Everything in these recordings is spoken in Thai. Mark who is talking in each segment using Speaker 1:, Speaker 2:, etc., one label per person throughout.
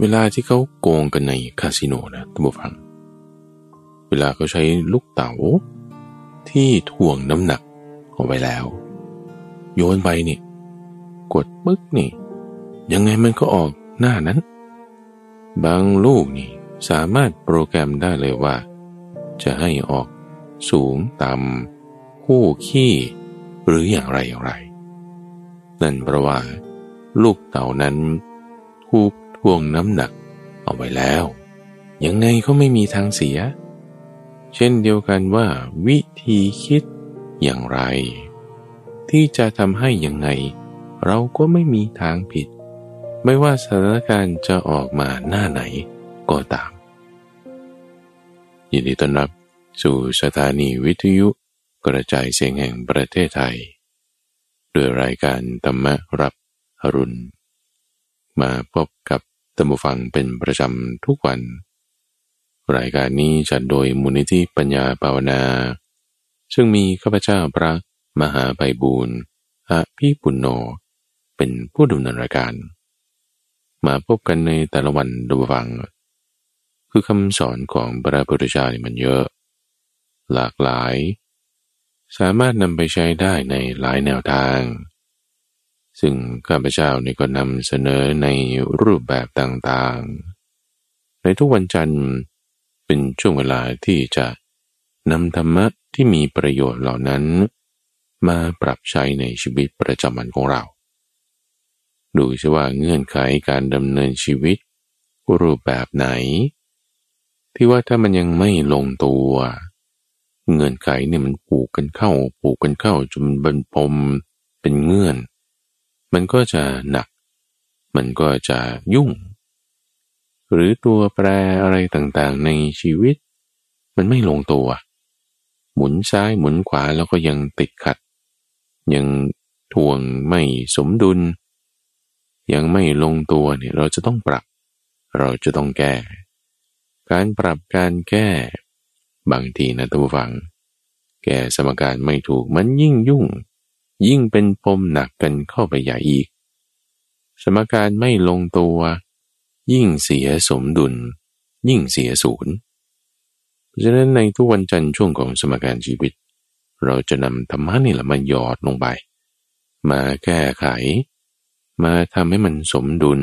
Speaker 1: เวลาที่เขาโกงกันในคาสิโนนะท่านผู้ฟัง เวลาเขาใช้ลูกเต๋าที่ถ่วงน้ำหนักเอาไว้แล้ว โยนไปนี่ กดปึ๊กนี่ ยังไงมันก็ออกหน้านั้น บางลูกนี่สามารถโปรแกรมได้เลยว่า จะให้ออกสูงต่ำคู่ขี้หรืออย่างไรอย่างไร นั่นเพราะว่า ลูกเต่านั้นถูก ทวงน้ำหนักเอาไว้แล้ว ยังไงก็ไม่มีทางเสีย เช่นเดียวกันว่า วิธีคิดอย่างไร ที่จะทำให้ยังไง เราก็ไม่มีทางผิด ไม่ว่าสถานการณ์จะออกมาหน้าไหนก็ตาม ยินดีต้อนรับสู่สถานีวิทยุกระจายเสียงแห่งประเทศไทย ด้วยรายการธรรมรับอรุณ มาพบกับ ตัมบูฟังเป็นประจำทุกวัน รายการนี้จัดโดยมูลนิธิปัญญาภาวนา ซึ่งมีข้าพเจ้าพระมหาไพบูรณ์อภิปุณโญเป็นผู้ดำเนินรายการ มาพบกันในแต่ละวันดูฟัง คือคำสอนของพระพุทธเจ้านี่มันเยอะ หลากหลาย สามารถนำไปใช้ได้ในหลายแนวทาง ซึ่งข้าพเจ้านี่ก็นำเสนอในรูปแบบต่างๆ ในทุกวันจันทร์เป็นช่วงเวลาที่จะนำธรรมะที่มีประโยชน์เหล่านั้น มาปรับใช้ในชีวิตประจำวันของเรา ดูซิว่าเงื่อนไขการดำเนินชีวิต รูปแบบไหน ที่ว่าถ้ามันยังไม่ลงตัว เงื่อนไขเนี่ยมันผูกกันเข้าผูกกันเข้าจนบรรปมเป็นเงื่อน มันก็จะหนัก มันก็จะยุ่ง หรือตัวแปรอะไรต่างๆในชีวิต มันไม่ลงตัว หมุนซ้ายหมุนขวาแล้วก็ยังติดขัด ยังทวงไม่สมดุล ยังไม่ลงตัวเนี่ยเราจะต้องปรับ เราจะต้องแก้ การปรับการแก้ บางทีนะท่านผู้ฟัง แก้สมการไม่ถูกมันยิ่งยุ่ง ยิ่งเป็นปมหนักกันเข้าไปใหญ่อีก สมการไม่ลงตัว ยิ่งเสียสมดุล ยิ่งเสียศูนย์เพราะฉะนั้นในทุกวันจันทร์ช่วงของสมการชีวิต เราจะนำธรรมะนี่แหละมาหยอดลงไป มาแก้ไข มาทำให้มันสมดุล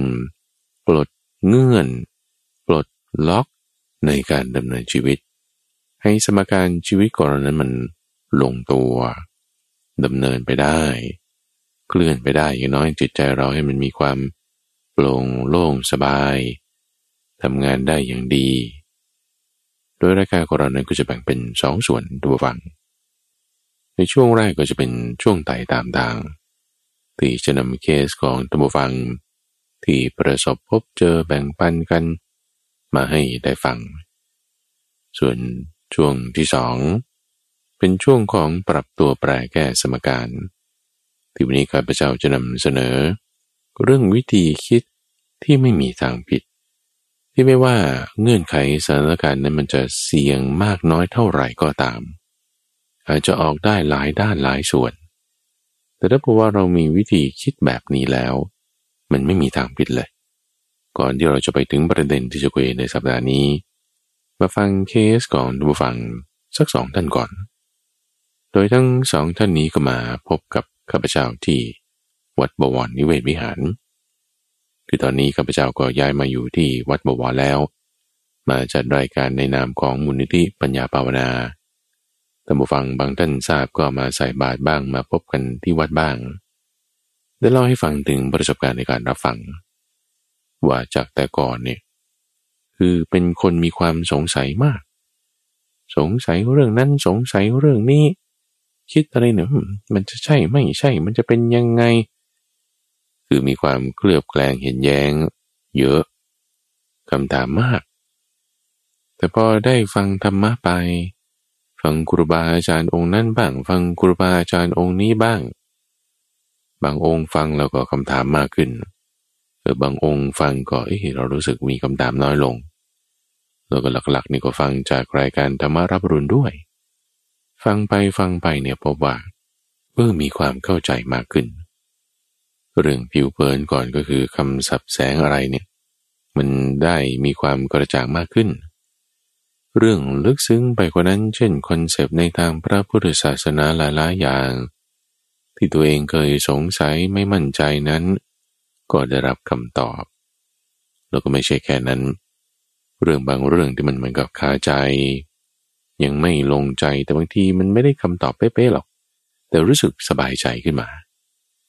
Speaker 1: ปลดเงื่อน ปลดล็อกในการดำเนินชีวิต ให้สมการชีวิตก่อนนั้นมันลงตัว ดำเนินไปได้ เคลื่อนไปได้อย่างน้อยจิตใจเราให้มันมีความโปร่งโล่งสบายทำงานได้อย่างดี โดยรายการของเรานั้นก็จะแบ่งเป็นสองส่วนดูฟัง ในช่วงแรกก็จะเป็นช่วงไต่ตามทางที่จะนำเคสของตัมฟัง ที่ประสบพบเจอแบ่งปันกัน มาให้ได้ฟัง ส่วนช่วงที่สอง เป็นช่วงของปรับตัวแปรแก้สมการ ที่วันนี้ข้าพเจ้าจะนำเสนอ เรื่องวิธีคิดที่ไม่มีทางผิด ที่ไม่ว่าเงื่อนไขสถานการณ์นั้นมันจะเสี่ยงมากน้อยเท่าไหร่ก็ตาม อาจจะออกได้หลายด้านหลายส่วน แต่ถ้าบอกว่าเรามีวิธีคิดแบบนี้แล้ว มันไม่มีทางผิดเลย ก่อนที่เราจะไปถึงประเด็นที่จะคุยในสัปดาห์นี้ มาฟังเคสของดูฟังสักสองท่านก่อน โดยทั้งสองท่านนี้ก็มาพบกับข้าพเจ้าที่วัดบวรนิเวศวิหาร คือตอนนี้ข้าพเจ้าก็ย้ายมาอยู่ที่วัดบวรแล้ว มาจัดรายการในนามของมูลนิธิปัญญาภาวนาท่านผู้ฟังบางท่านทราบก็มาใส่บาตรบ้างมาพบกันที่วัดบ้าง ได้เล่าให้ฟังถึงประสบการณ์ในการรับฟัง ว่าจากแต่ก่อนเนี่ยคือเป็นคนมีความสงสัยมาก สงสัยเรื่องนั้นสงสัยเรื่องนี้ คิดอะไรเนี่ยมันจะใช่ไม่ใช่ มันจะเป็นยังไง คือมีความเคลือบแคลงเห็นแย้ง เยอะคำถามมาก แต่พอได้ฟังธรรมะไป ฟังครูบาอาจารย์องค์นั้นบ้าง ฟังครูบาอาจารย์องค์นี้บ้าง บางองค์ฟังแล้วก็คำถามมากขึ้นเออบางองค์ฟังก็เออเรารู้สึกมีคำถามน้อยลง แล้วก็หลักๆนี่ก็ฟังจากรายการธรรมารับรุนด้วย ฟังไปฟังไปเนี่ยพบว่าเพิ่มมีความเข้าใจมากขึ้น เรื่องผิวเผินก่อนก็คือคำสับแสงอะไรเนี่ย มันได้มีความกระจ่างมากขึ้น เรื่องลึกซึ้งไปกว่านั้นเช่นคอนเซปต์ในทางพระพุทธศาสนาหลายๆอย่าง ที่ตัวเองเคยสงสัยไม่มั่นใจนั้น ก็ได้รับคำตอบ แล้วก็ไม่ใช่แค่นั้น เรื่องบางเรื่องที่มันเหมือนกับคาใจ ยังไม่ลงใจแต่บางทีมันไม่ได้คำตอบเป๊ะๆหรอก แต่รู้สึกสบายใจขึ้นมา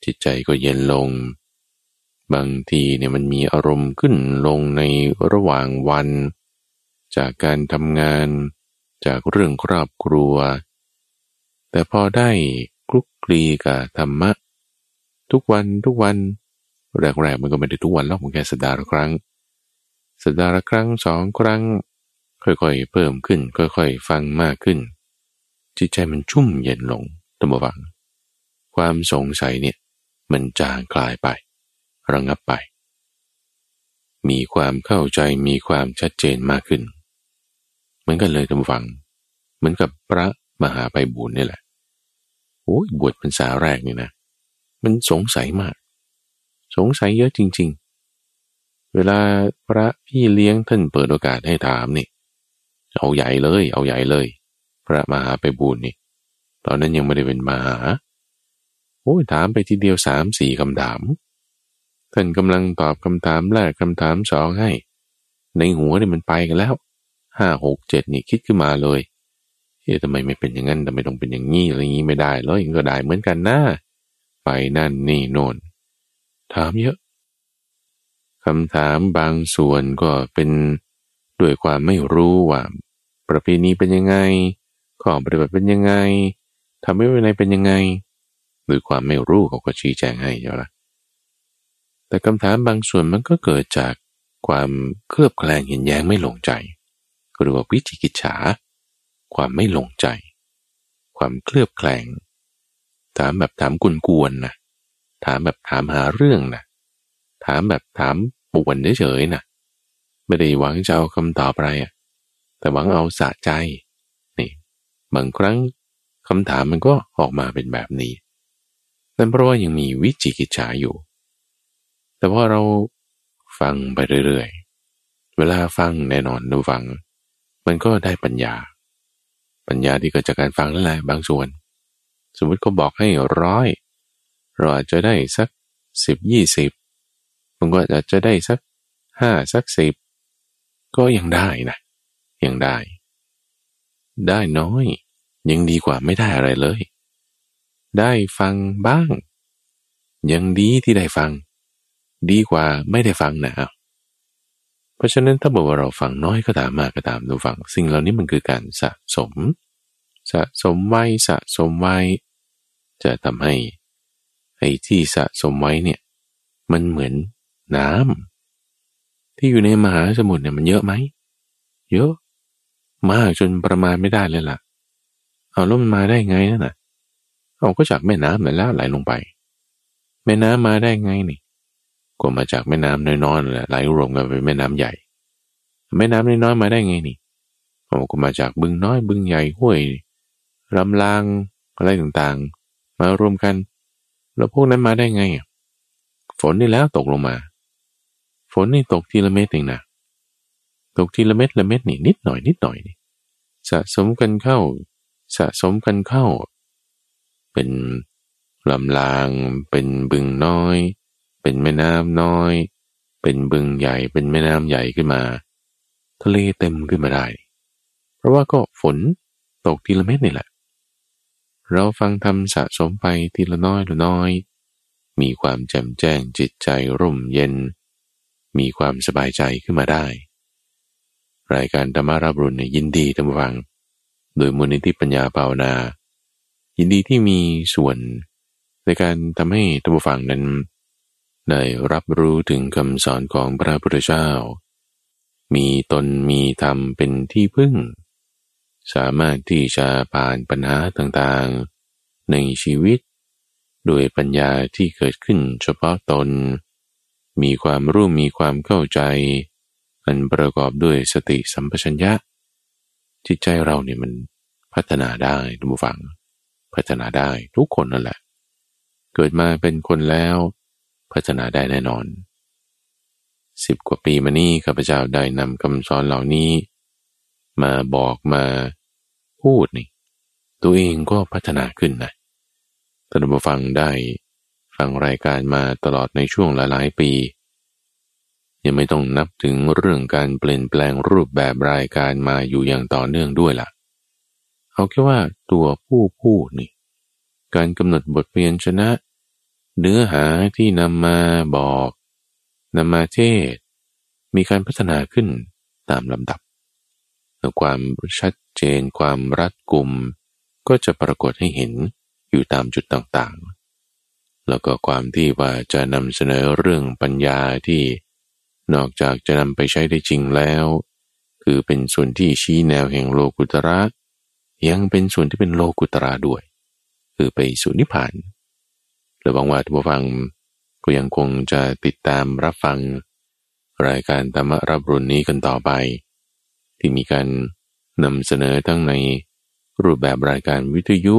Speaker 1: จิตใจก็เย็นลง บางทีเนี่ยมันมีอารมณ์ขึ้นลงในระหว่างวัน จากการทำงาน จากเรื่องครอบครัว แต่พอได้คลุกคลีกับธรรมะ ทุกวันทุกวันแรกๆมันก็ไม่ได้ทุกวันหรอกมันแค่สัปดาห์ละครั้งสัปดาห์ละครั้งสองครั้ง ค่อยๆ เพิ่มขึ้น ค่อยๆ ฟังมากขึ้น จิตใจมันชุ่มเย็นลงตัมวัง ความสงสัยเนี่ย มันจางคลายไป ระงับไป มีความเข้าใจมีความชัดเจนมากขึ้น เหมือนกันเลยท่านฟัง เหมือนกับพระมหาไปบุญนี่แหละโอ้ยบวชพรรษาแรกนี่นะ มันสงสัยมาก สงสัยเยอะจริง ๆ เวลาพระพี่เลี้ยงท่านเปิดโอกาสให้ถามนี่ เอาใหญ่เลย เอาใหญ่เลย พระมหาไปบุญนี่ตอนนั้นยังไม่ได้เป็นมหาโอ้ยถามไปทีเดียวสามสี่คำถาม ท่านกำลังตอบคำถามแรกคำถามสองให้ ในหัวนี่มันไปกันแล้วห้าหกเจ็ดนี่คิดขึ้นมาเลยเฮ้ยทำไมไม่เป็นอย่างนั้นทำไมต้องเป็นอย่างนี้อะไรอย่างนี้ไม่ได้แล้วยังก็ได้เหมือนกันนะไปนั่นนี่โน่นถามเยอะคำถามบางส่วนก็เป็น ด้วยความไม่รู้ว่า ประเพณีเป็นยังไงข้อปฏิบัติเป็นยังไงทำให้วินัยเป็นยังไงหรือความไม่รู้เขาก็ชี้แจงให้ใช่ไหมแต่คำถามบางส่วนมันก็เกิดจากความเคลือบแคลงเห็นแย้งไม่ลงใจหรือว่าวิจิกิจฉา ความไม่ลงใจ ความเคลือบแคลง ถามแบบถามกุนกวนนะถามแบบถามหาเรื่องนะถามแบบถามป่วนเฉยๆนะ ไม่ได้หวังจะเอาคำตอบอะไรอะแต่หวังเอาสะใจนี่บางครั้งคำถามมันก็ออกมาเป็นแบบนี้นั่นเพราะว่ายังมีวิจิกิจฉาอยู่ แต่พอเราฟังไปเรื่อยๆ เวลาฟังแน่นอนดูฟัง มันก็ได้ปัญญา ปัญญาที่เกิดจากการฟังนั่นแหละบางส่วน สมมติเขาบอกให้ร้อยเราอาจจะได้สักสิบยี่สิบมันก็อาจจะได้สักห้าสักสิบ ก็ยังได้นะ ยังได้ ได้น้อย ยังดีกว่าไม่ได้อะไรเลย ได้ฟังบ้าง ยังดีที่ได้ฟัง ดีกว่าไม่ได้ฟังนะเพราะฉะนั้นถ้าบอกว่าเราฟังน้อยก็ตามมากก็ตามดูฟัง สิ่งเหล่านี้มันคือการสะสม สะสมไว้สะสมไว้ จะทำให้ไอ้ที่สะสมไว้เนี่ย มันเหมือนน้ำ ที่อยู่ในมหาสมุทรเนี่ยมันเยอะไหม เยอะ มากจนประมาณไม่ได้เลยล่ะ เอาแล้วมันมาได้ไงนั่นน่ะเอาก็จากแม่น้ำนั่นแล้วไหลลงไป แม่น้ำมาได้ไงนี่ก็มาจากแม่น้ำน้อยๆแหละไหลรวมกันเป็นแม่น้ำใหญ่ แม่น้ำน้อยๆมาได้ไงนี่ผมก็มาจากบึงน้อยบึงใหญ่ห้วยลำลางอะไรต่างๆ มารวมกัน แล้วพวกนั้นมาได้ไง ฝนนี่แล้วตกลงมา ฝนนี่ตกทีละเม็ดเองนะตกทีละเม็ดละเม็ดนี่นิดหน่อยนิดหน่อยนี่สะสมกันเข้า สะสมกันเข้า เป็นลำลาง เป็นบึงน้อย เป็นแม่น้ำน้อย เป็นบึงใหญ่เป็นแม่น้ำใหญ่ขึ้นมา ทะเลเต็มขึ้นมาได้ เพราะว่าก็ฝนตกทีละเม็ดนี่แหละ เราฟังทำสะสมไปทีละน้อยละน้อย มีความแจ่มแจ้งจิตใจร่มเย็น มีความสบายใจขึ้นมาได้ รายการธรรมารับรุณยินดีทำฟัง โดยมูลนิธิปัญญาภาวนา ยินดีที่มีส่วนในการทำให้ท่านผู้ฟังนั้น ได้รับรู้ถึงคำสอนของพระพุทธเจ้า มีตนมีธรรมเป็นที่พึ่ง สามารถที่จะผ่านปัญหาต่างๆ ในชีวิต โดยปัญญาที่เกิดขึ้นเฉพาะตน มีความรู้มีความเข้าใจ อันประกอบด้วยสติสัมปชัญญะ จิตใจเราเนี่ยมันพัฒนาได้ทุกฝัง พัฒนาได้ทุกคนนั่นแหละ เกิดมาเป็นคนแล้ว พัฒนาได้แน่นอนสิบกว่าปีมานี้ข้าพเจ้าได้นำคำสอนเหล่านี้ มาบอกมาพูดนี่ ตัวเองก็พัฒนาขึ้นนะท่านผู้ฟังได้ ฟังรายการมาตลอดในช่วงหลายๆปี ยังไม่ต้องนับถึงเรื่องการเปลี่ยนแปลงรูปแบบรายการมาอยู่อย่างต่อเนื่องด้วยละ่ะ เอาแค่ว่าตัวผู้พูดนี่ การกำหนดบทเรียนชนะ เนื้อหาที่นำมาบอกนำมาเทศ มีการพัฒนาขึ้นตามลำดับความชัดเจนความรัดกุม ก็จะปรากฏให้เห็นอยู่ตามจุดต่างๆ แล้วก็ความที่ว่าจะนำเสนอเรื่องปัญญาที่นอกจากจะนำไปใช้ได้จริงแล้ว คือเป็นส่วนที่ชี้แนวแห่งโลกุตระยังเป็นส่วนที่เป็นโลกุตระด้วย คือไปสู่นิพพานหรือหวังว่าทุกฟังก็ยังคงจะติดตามรับฟัง รายการธรรมรับรุนนี้กันต่อไป ที่มีการนำเสนอทั้งในรูปแบบรายการวิทยุ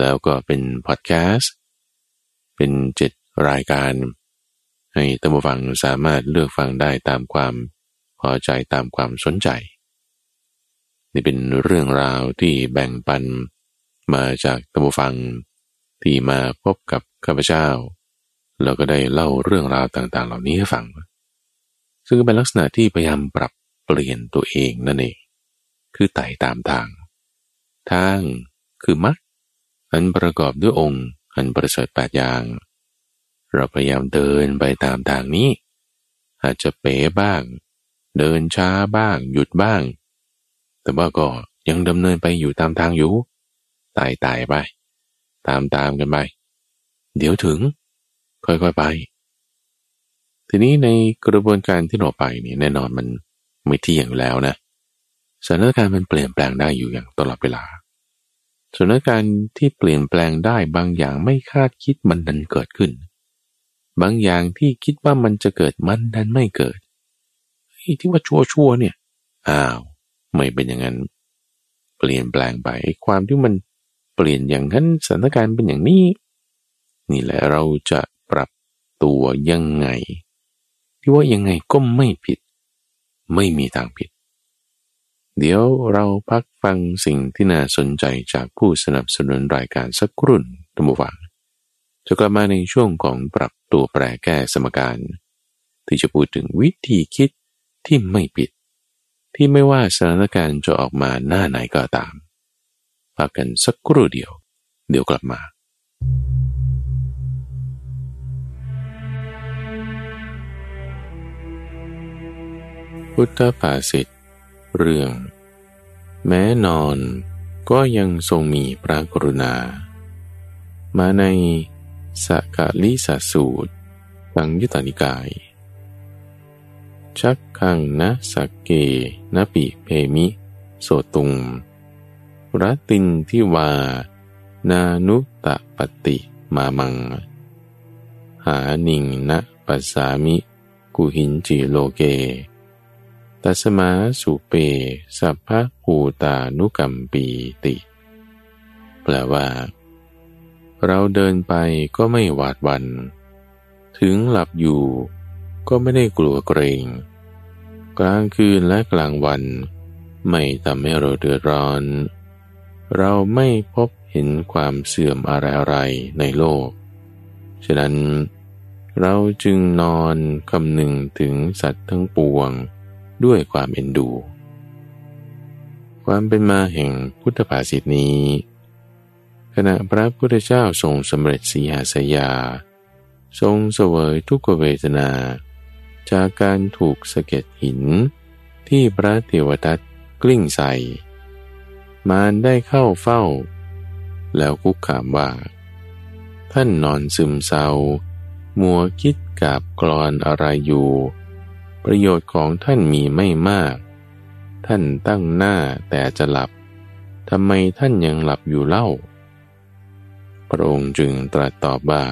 Speaker 1: แล้วก็เป็นพอดแคสต์ เป็นเจ็ดรายการ ให้ตัมฟังสามารถเลือกฟังได้ตามความพอใจตามความสนใจ นี่เป็นเรื่องราวที่แบ่งปันมาจากตัมฟังที่มาพบกับข้าพเจ้าเราก็ได้เล่าเรื่องราวต่างๆ เหล่านี้ให้ฟัง ซึ่งเป็นลักษณะที่พยายามปรับเปลี่ยนตัวเองนั่นเอง คือไต่ตามทาง ทางคือมักอันประกอบด้วยองค์ อันประเสริฐแปดอย่าง เราพยายามเดินไปตามทางนี้ อาจจะเป๋บ้าง เดินช้าบ้าง หยุดบ้าง แต่ว่าก็ยังดำเนินไปอยู่ตามทางอยู่ต่ไต่ไป ตามตามกันไป เดี๋ยวถึง ค่อยๆไป ทีนี้ในกระบวนการที่เราไปนี่แน่นอนมันไม่ที่อย่างแล้วนะสถานการณ์มันเปลี่ยนแปลงได้อยู่อย่างตลอดเวลา สถานการณ์ที่เปลี่ยนแปลงได้บางอย่างไม่คาดคิดมันดันเกิดขึ้น บางอย่างที่คิดว่ามันจะเกิดมันดันไม่เกิดที่ว่าชั่วชั่วเนี่ยอ้าวไม่เป็นอย่างนั้น เปลี่ยนแปลงไปความที่มันเปลี่ยนอย่างนั้นสถานการณ์เป็นอย่างนี้ นี่แหละเราจะปรับตัวยังไง ที่ว่ายังไงก็ไม่ผิด ไม่มีทางผิด เดี๋ยวเราพักฟังสิ่งที่น่าสนใจจากผู้สนับสนุนรายการสักครุ่นตัมวังจะกลับมาในช่วงของปรับตัวแปรแก้สมการ ที่จะพูดถึงวิธีคิดที่ไม่ผิด ที่ไม่ว่าสถานการณ์จะออกมาหน้าไหนก็ตามพักกันสักครู่เดียว เดี๋ยวกลับมาพุทธภาษิต เรื่อง แม้นอนก็ยังทรงมีพระกรุณา มาในสกาลิสสูตรตังยุตานิกาย ชักขังนะสักเกนะปิเพมิ โสตุงรัตินทิวา นานุตะปติมามัง หานิงนะปัสสามิ กุหินจิโลเก ตัสมาสุเป สัพพะภูตานุกัมปีติ แปลว่า เราเดินไปก็ไม่หวาดวัน ถึงหลับอยู่ก็ไม่ได้กลัวเกรง กลางคืนและกลางวัน ไม่ทำให้เราเดือดร้อน เราไม่พบเห็นความเสื่อมอะไรๆในโลก ฉะนั้นเราจึงนอนคำหนึ่งถึงสัตว์ทั้งปวง ด้วยความเอ็นดู ความเป็นมาแห่งพุทธภาษิตนี้ ขณะพระพุทธเจ้าทรงสำเร็จสีหาสยา ทรงเสวยทุกขเวทนา จากการถูกสะเก็ดหิน ที่พระเทวทัตกลิ้งใส่มารได้เข้าเฝ้า แล้วคุกขามว่า ท่านนอนซึมเศร้า มัวคิดกับกรอนอะไรอยู่ ประโยชน์ของท่านมีไม่มาก ท่านตั้งหน้าแต่จะหลับทำไมท่านยังหลับอยู่เล่า พระองค์จึงตรัสตอบว่า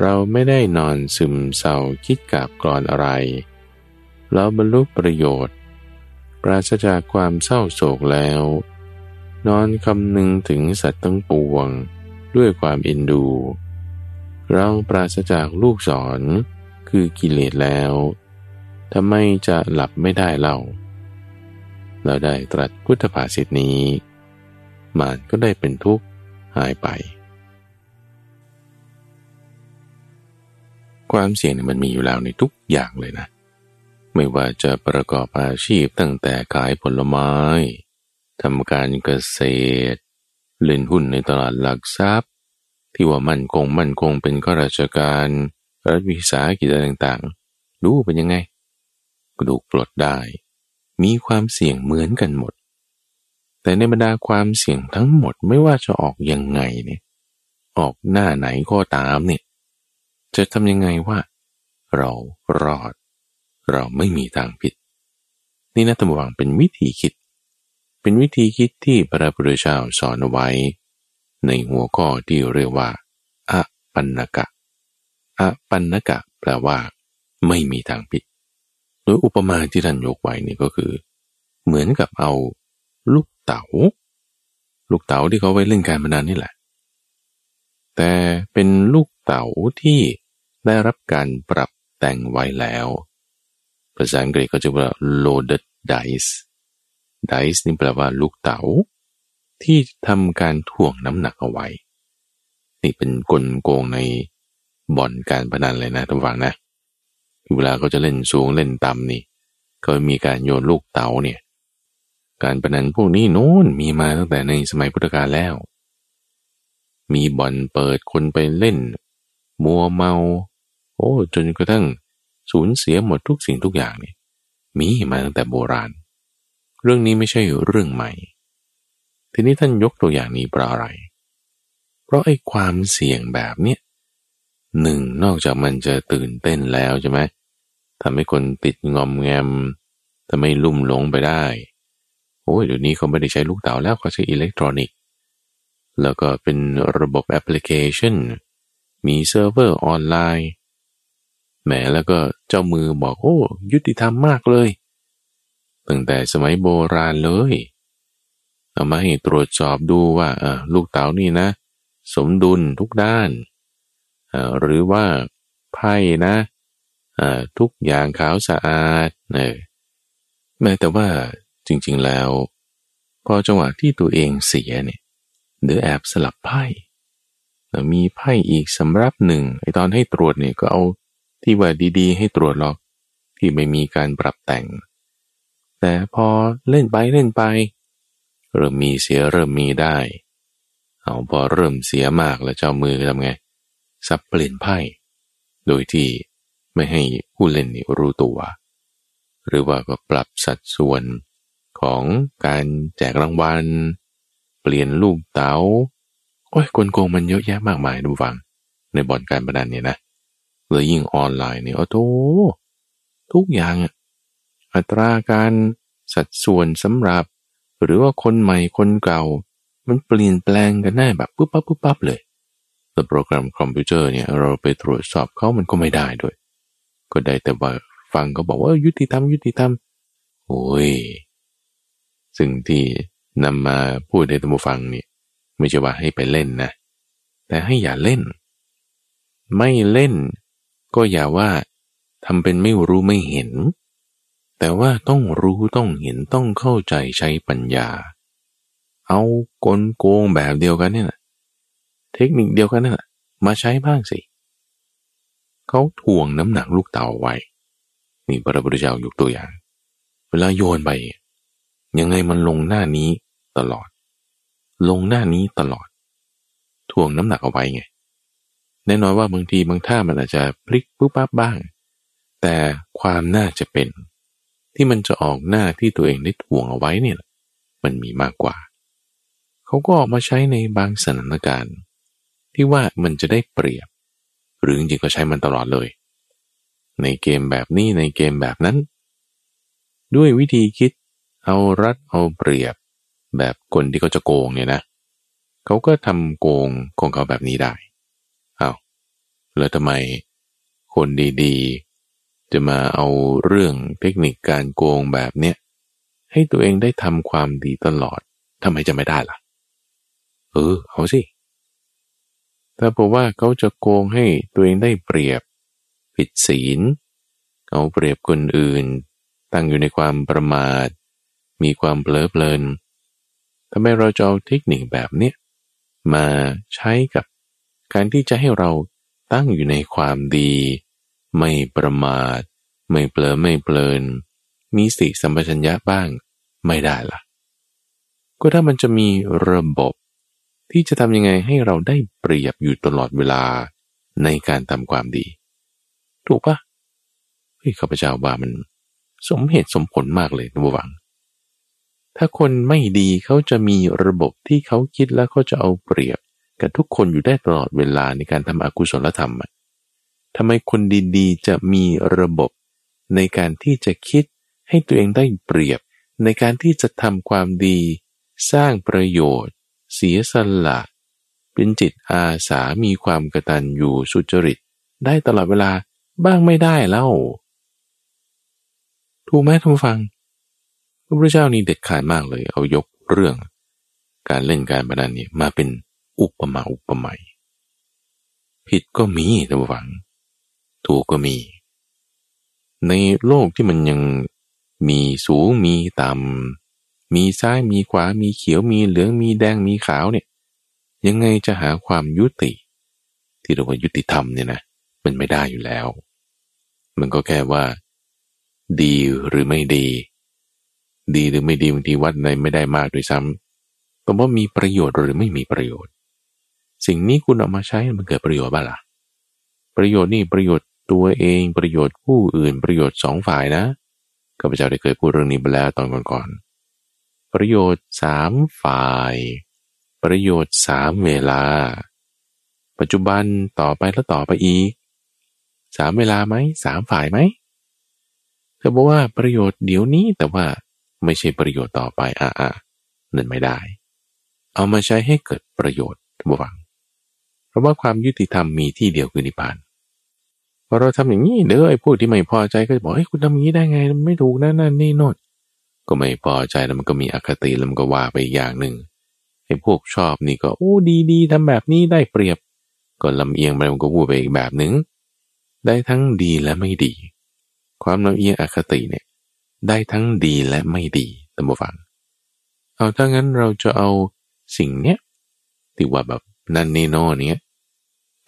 Speaker 1: เราไม่ได้นอนซึมเศร้าคิดกาบกรอนอะไร เราบรรลุประโยชน์ ปราศจากความเศร้าโศกแล้ว นอนคำนึงถึงสัตว์ทั้งปวงด้วยความเอ็นดู เราปราศจากลูกศรคือกิเลสแล้ว ทำไมจะหลับไม่ได้เล่า เราได้ตรัสพุทธภาษิตนี้ มานก็ได้เป็นทุกข์หายไป ความเสี่ยงมันมีอยู่แล้วในทุกอย่างเลยนะ ไม่ว่าจะประกอบอาชีพตั้งแต่ขายผลไม้ทำการเกษตร เล่นหุ้นในตลาดหลักทรัพย์ ที่ว่ามั่นคงมั่นคงเป็นข้าราชการรัฐวิสาหกิจต่างๆ รู้เป็นยังไง กระดูกปลดได้ มีความเสี่ยงเหมือนกันหมด แต่ในบรรดาความเสี่ยงทั้งหมดไม่ว่าจะออกยังไงเนี่ยออกหน้าไหนก็ตามเนี่ยจะทำยังไงว่า เรารอด เราไม่มีทางผิด นี่นะตมวังเป็นวิธีคิด เป็นวิธีคิดที่พระพุทธเจ้าสอนไว้ ในหัวข้อที่เรียกว่าอปันนกะอปันนกะ แปลว่า ไม่มีทางผิด ดยอุปมาที่ท่านยกไว้นี่ก็คือ เหมือนกับเอาลูกเต๋า ลูกเต๋าที่เขาไว้เล่นการพนันนี่แหละ แต่เป็นลูกเต๋าที่ได้รับการปรับแต่งไว้แล้ว ภาษาอังกฤษก็จะว่า loaded dice dice นี่แปลว่าลูกเต๋า ที่ทำการถ่วงน้ำหนักเอาไว้ นี่เป็นกลโกงในบ่อนการพนันเลยนะท่านฟังนะ เวลาเขาจะเล่นสูงเล่นต่ำนี่ก็มีการโยนลูกเต๋าเนี่ย การพนันพวกนี้โน้นมีมาตั้งแต่ในสมัยพุทธกาลแล้ว มีบ่อนเปิดคนไปเล่น มัวเมา โอ้จนกระทั่งสูญเสียหมดทุกสิ่งทุกอย่างนี่มีมาตั้งแต่โบราณ เรื่องนี้ไม่ใช่เรื่องใหม่ ทีนี้ท่านยกตัวอย่างนี้เพราะอะไร เพราะไอ้ความเสี่ยงแบบเนี้ยหนึ่งนอกจากมันจะตื่นเต้นแล้วใช่ไหม ทำให้คนติดงอมแงมทำให้ลุ่มหลงไปได้ โอ้ยเดี๋ยวนี้เขาไม่ได้ใช้ลูกเต๋าแล้วเขาใช้อิเล็กทรอนิกส์ แล้วก็เป็นระบบแอปพลิเคชัน มีเซิร์ฟเวอร์ออนไลน์แหมแล้วก็เจ้ามือบอกโอ้ ยุติธรรมมากเลย ตั้งแต่สมัยโบราณเลย เอามาให้ตรวจสอบดูว่าลูกเต๋านี่นะ สมดุลทุกด้าน หรือว่าไพ่นะ ทุกอย่างขาวสะอาดเนแม้แต่ว่าจริงๆแล้ว พอจังหวะที่ตัวเองเสียเนี่ยเดือแอบสลับไพ่มีไพ่อีกสำรับหนึ่งไอตอนให้ตรวจเนี่ยก็เอาที่ว่าดีๆ ให้ตรวจหรอกที่ไม่มีการปรับแต่ง แต่พอเล่นไปเล่นไป เริ่มมีเสียเริ่มมีได้ เอาพอเริ่มเสียมากแล้วเจ้ามือทำไงสับเปลี่ยนไพ่ โดยที่ ไม่ให้ผู้เล่นนี่รู้ตัว หรือว่าก็ปรับสัดส่วนของการแจกรางวัล เปลี่ยนลูกเตา๋าโอ้ยกลโกงมันเยอะแยะมากมายดูฟัง ในบ่อนการพนันเนี่ยนะเลยยิ่งออนไลน์เนี่ยโอ้โหทุกอย่างอัตราการสัดส่วนสำหรับ หรือว่าคนใหม่คนเก่า มันเปลี่ยนแปลงกันได้แบบปุ๊บปั๊บปุ๊บปั๊บเลยแต่โปรแกรมคอมพิวเตอร์เนี่ยเราไปตรวจสอบเขามันก็ไม่ได้ด้วย ก็ได้แต่ว่าฟังก็บอกว่ายุติธรรมยุติธรรมโอ้ยสิ่งที่นำมาพูดในตัมฟังเนี่ยไม่ใช่ว่าให้ไปเล่นนะ แต่ให้อย่าเล่น ไม่เล่น ก็อย่าว่าทำเป็นไม่รู้ไม่เห็น แต่ว่าต้องรู้ต้องเห็นต้องเข้าใจใช้ปัญญา เอากลโกงแบบเดียวกันเนี่ยเทคนิคเดียวกันนี่แหละมาใช้บ้างสิ เขาถ่วงน้ำหนักลูกเต่าไว้ นี่พระพุทธเจ้ายกตัวอย่าง เวลาโยนไป ยังไงมันลงหน้านี้ตลอด ลงหน้านี้ตลอด ถ่วงน้ำหนักเอาไว้ไง แน่นอนว่าบางทีบางท่ามันอาจจะพลิกปุ๊บปั๊บบ้าง แต่ความน่าจะเป็น ที่มันจะออกหน้าที่ตัวเองได้ถ่วงเอาไว้เนี่ย มันมีมากกว่า เขาก็ออกมาใช้ในบางสถานการณ์ ที่ว่ามันจะได้เปรียบ หรือจริงๆก็ใช้มันตลอดเลย ในเกมแบบนี้ในเกมแบบนั้น ด้วยวิธีคิดเอารัดเอาเปรียบ แบบคนที่เขาจะโกงเนี่ยนะเขาก็ทำโกงของเขาแบบนี้ได้เอาแล้วทำไมคนดีๆ จะมาเอาเรื่องเทคนิคการโกงแบบเนี้ยให้ตัวเองได้ทำความดีตลอดทำไมจะไม่ได้ล่ะ เออเอาสิ ถ้าบอกว่าเขาจะโกงให้ตัวเองได้เปรียบปผิดศีลเอาเปรียบคนอื่น ตั้งอยู่ในความประมาท มีความเพลิดเพลินทำไมเราจะเอาเทคนิคแบบเนี้ยมาใช้กับการที่จะให้เราตั้งอยู่ในความดี ไม่ประมาท ไม่เปลอไม่เพลิน มีสติสัมปชัญญะบ้างไม่ได้ละ่ะ ก็ถ้ามันจะมีระบบ ที่จะทำยังไงให้เราได้เปรียบอยู่ตลอดเวลาในการทำความดี ถูกปะเฮ้ยข้าพเจ้าว่ามันสมเหตุสมผลมากเลยนะบัง ถ้าคนไม่ดีเขาจะมีระบบที่เขาคิดแล้วเขาจะเอาเปรียบ กับทุกคนอยู่ได้ตลอดเวลาในการทำอกุศลธรรมทำไมคนดีๆ จะมีระบบในการที่จะคิดให้ตัวเองได้เปรียบ ในการที่จะทำความดี สร้างประโยชน์ เสียสละ เป็นจิตอาสามีความกระตันอยู่สุจริต ได้ตลอดเวลาบ้างไม่ได้เล่า ถูกไหมท่านฟัง พระพุทธเจ้านี่เด็ดขาดมากเลย เอายกเรื่อง การเล่นการพนันนี่มาเป็นอุปมาอุปไมยผิดก็มีท่านฟัง ถูกก็มี ในโลกที่มันยังมีสูงมีต่ำ มีซ้ายมีขวามีเขียวมีเหลืองมีแดงมีขาวเนี่ยยังไงจะหาความยุติ ที่เรียกว่ายุติธรรมเนี่ยนะมันไม่ได้อยู่แล้ว มันก็แค่ว่า ดีหรือไม่ดี ดีหรือไม่ดีบางทีวัดในไม่ได้มากด้วยซ้ำแต่ว่ามีประโยชน์หรือไม่มีประโยชน์ สิ่งนี้คุณเอามาใช้มันเกิดประโยชน์บ้างล่ะประโยชน์นี่ประโยชน์ตัวเองประโยชน์ผู้อื่นประโยชน์สองฝ่ายนะข้าพเจ้าได้เคยพูดเรื่องนี้ไปแล้วตอนก่อนๆ ประโยชน์สามฝ่าย ประโยชน์สามเวลา ปัจจุบันต่อไปแล้วต่อไปอีกสามเวลาไหมสามฝ่ายไหมเธอบอกว่าประโยชน์เดี๋ยวนี้แต่ว่าไม่ใช่ประโยชน์ต่อไปอะอะนั่นไม่ได้ เอามาใช้ให้เกิดประโยชน์ทุกฝัง เพราะว่าความยุติธรรมมีที่เดียวคือนิพพานพอเราทำอย่างนี้เด้อไอ้พวกที่ไม่พอใจก็จะบอกเฮ้ยคุณทำอย่างนี้ได้ไง ไม่ถูกนะนั่นนี่โน่น ก็ไม่พอใจแล้วมันก็มีอคติแล้วมันก็ว่าไปอย่างหนึ่งไอ้พวกชอบนี่ก็โอ้ดีดีทำแบบนี้ได้เปรียบ ก็ลำเอียงไปมันก็พูดไปอีกแบบหนึ่งได้ทั้งดีและไม่ดี ความลำเอียงอคติเนี่ยได้ทั้งดีและไม่ดีตั้งบฟัง เอาถ้างั้นเราจะเอาสิ่งเนี้ยที่ว่าแบบนั่นนี่โน่เนี้ย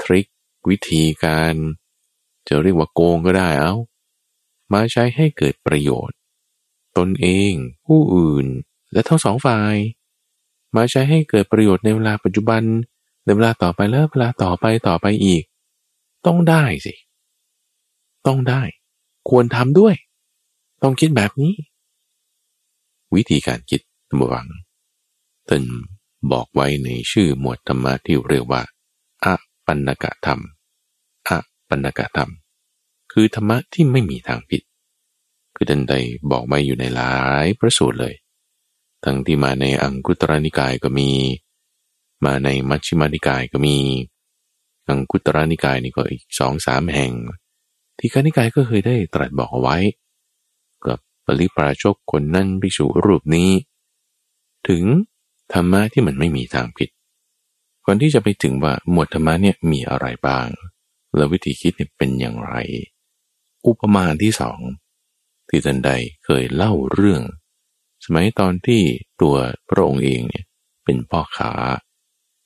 Speaker 1: ทริควิธีการ จะเรียกว่าโกงก็ได้เอามาใช้ให้เกิดประโยชน์ นเอง ผู้อื่น และทั้งสองฝ่าย มาใช้ให้เกิดประโยชน์ในเวลาปัจจุบันในเวลาต่อไปแล้วเวลาต่อไปต่อไปอีก ต้องได้สิ ต้องได้ ควรทำด้วย ต้องคิดแบบนี้ วิธีการคิดตมวังท่านบอกไว้ในชื่อหมวดธรรมะที่เรียกว่าอะปัญกะธรรมอะปัญกะธรรม คือธรรมะที่ไม่มีทางผิด คือดันใดบอกมาอยู่ในหลายพระสูตรเลย ทั้งที่มาในอังคุตรนิกายก็มี มาในมัชฌิมานิกายก็มี อังคุตรนิกายนี่ก็อีกสองสามแห่ง ที่กานิกายก็เคยได้ตรัสบอกเอาไว้ กับปริปราชกคนนั้นภิกษุรูปนี้ ถึงธรรมะที่มันไม่มีทางผิดก่อนที่จะไปถึงว่าหมวดธรรมะเนี่ยมีอะไรบ้าง แล้ววิธีคิดเนี่ยเป็นอย่างไร อุปมาที่สอง ที่ท่านใดเคยเล่าเรื่อง สมัยตอนที่ตัวพระองค์เองเนี่ยเป็นพ่อขา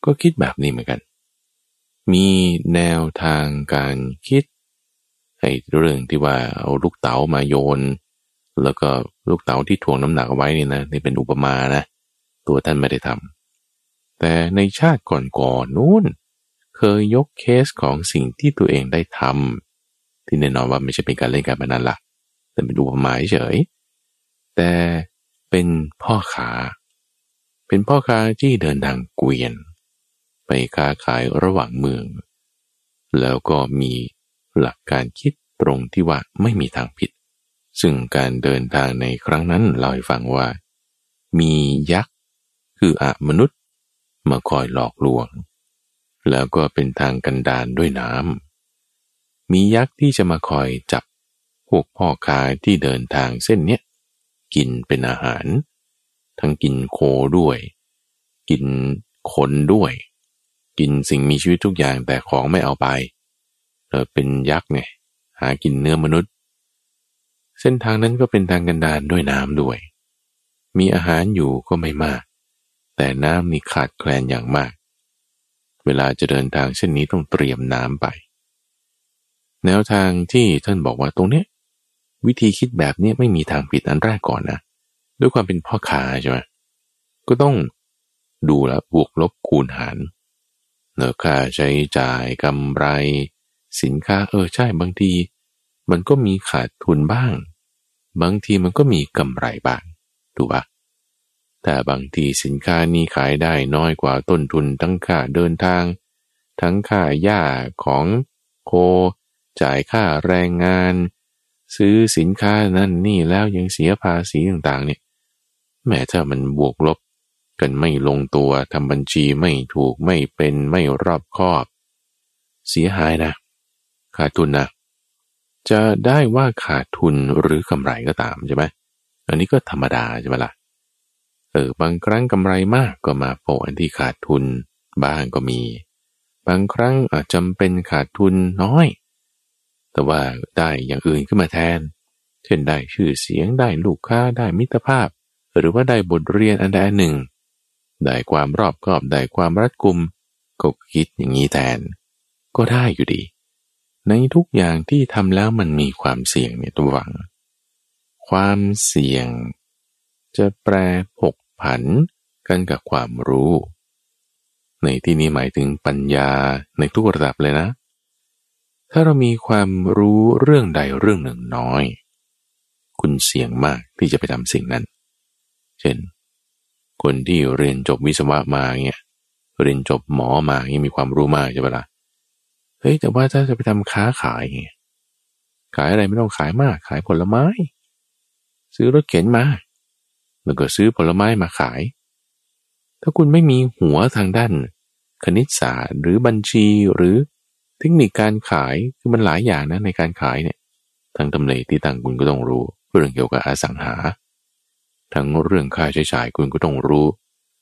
Speaker 1: ก็คิดแบบนี้เหมือนกัน มีแนวทางการคิดไอ้เรื่องที่ว่าเอาลูกเต๋ามาโยน แล้วก็ลูกเต๋าที่ถ่วงน้ำหนักไว้นี่นะนี่เป็นอุปมานะ ตัวท่านไม่ได้ทำแต่ในชาติก่อนๆนู้นเคยยกเคสของสิ่งที่ตัวเองได้ทำที่แน่นอนว่าไม่ใช่เป็นการเล่นการพนันละ แต่เป็นอุปมาเฉย แต่เป็นพ่อขาเป็นพ่อค้าที่เดินทางเกวียน ไปค้าขายระหว่างเมือง แล้วก็มีหลักการคิดตรงที่ว่าไม่มีทางผิด ซึ่งการเดินทางในครั้งนั้นเล่าให้ฟังว่า มียักษ์คืออะมนุษย์มาคอยหลอกลวง แล้วก็เป็นทางกันดานด้วยน้ำมียักษ์ที่จะมาคอยจับ กพ่อค้าที่เดินทางเส้นเนี้ยกินเป็นอาหาร ทั้งกินโคด้วย กินคนด้วย กินสิ่งมีชีวิตทุกอย่างแต่ของไม่เอาไปเออเป็นยักษ์ไงหากินเนื้อมนุษย์ เส้นทางนั้นก็เป็นทางกันดารด้วยน้ำด้วย มีอาหารอยู่ก็ไม่มาก แต่น้ำนี่ขาดแคลนอย่างมาก เวลาจะเดินทางเช่นนี้ต้องเตรียมน้ำไปแนวทางที่ท่านบอกว่าตรงเนี้ย วิธีคิดแบบนี้ไม่มีทางผิดอันแรกก่อนนะ ด้วยความเป็นพ่อค้าใช่ไหมก็ต้องดูแลบวกลบคูณหารเนื้อค่าใช้จ่ายกำไร สินค้าเออใช่บางที มันก็มีขาดทุนบ้าง บางทีมันก็มีกำไรบ้างถูกปะแต่บางทีสินค้านี้ขายได้น้อยกว่าต้นทุนทั้งค่าเดินทาง ทั้งค่าหญ้าของโค จ่ายค่าแรงงาน ซื้อสินค้านั่นนี่แล้วยังเสียภาษีต่างๆเนี่ยแม้ถ้ามันบวกลบกันไม่ลงตัวทำบัญชีไม่ถูกไม่เป็นไม่รอบคอบ เสียหายนะ ขาดทุนนะ จะได้ว่าขาดทุนหรือกำไรก็ตามใช่ไหมอันนี้ก็ธรรมดาใช่ไหมละ่ะเออบางครั้งกำไรมากก็มาโปอันที่ขาดทุนบ้างก็มี บางครั้งอาจจำเป็นขาดทุนน้อย แต่ว่าได้อย่างอื่นขึ้นมาแทน เช่นได้ชื่อเสียงได้ลูกค้าได้มิตรภาพ หรือว่าได้บทเรียนอันใดอันหนึ่ง ได้ความรอบคอบได้ความรัดกุมก็คิดอย่างนี้แทน ก็ได้อยู่ดี ในทุกอย่างที่ทำแล้วมันมีความเสี่ยงเนี่ยตัวหวัง ความเสี่ยง จะแปรผกผันกันกับความรู้ ในที่นี้หมายถึงปัญญาในทุกระดับเลยนะ ถ้าเรามีความรู้เรื่องใดเรื่องหนึ่งน้อย คุณเสี่ยงมากที่จะไปทำสิ่งนั้น เช่น คนที่เรียนจบวิศวะมาเนี่ยเรียนจบหมอมาเนี่ยมีความรู้มากใช่ปะละ่ะเฮ้ยแต่ว่าถ้าจะไปทำค้าขายไงขายอะไรไม่ต้องขายมาก ขายผลไม้ ซื้อรถเข็นมา แล้วก็ซื้อผลไม้มาขาย ถ้าคุณไม่มีหัวทางด้าน คณิตศาสตร์หรือบัญชีหรือ เทคนิคการขายคือมันหลายอย่างนะในการขายเนี่ยทางตำเลที่ต่างคุณก็ต้องรู้ เรื่องเกี่ยวกับอสังหา ทั้งเรื่องค่าใช้จ่ายคุณก็ต้องรู้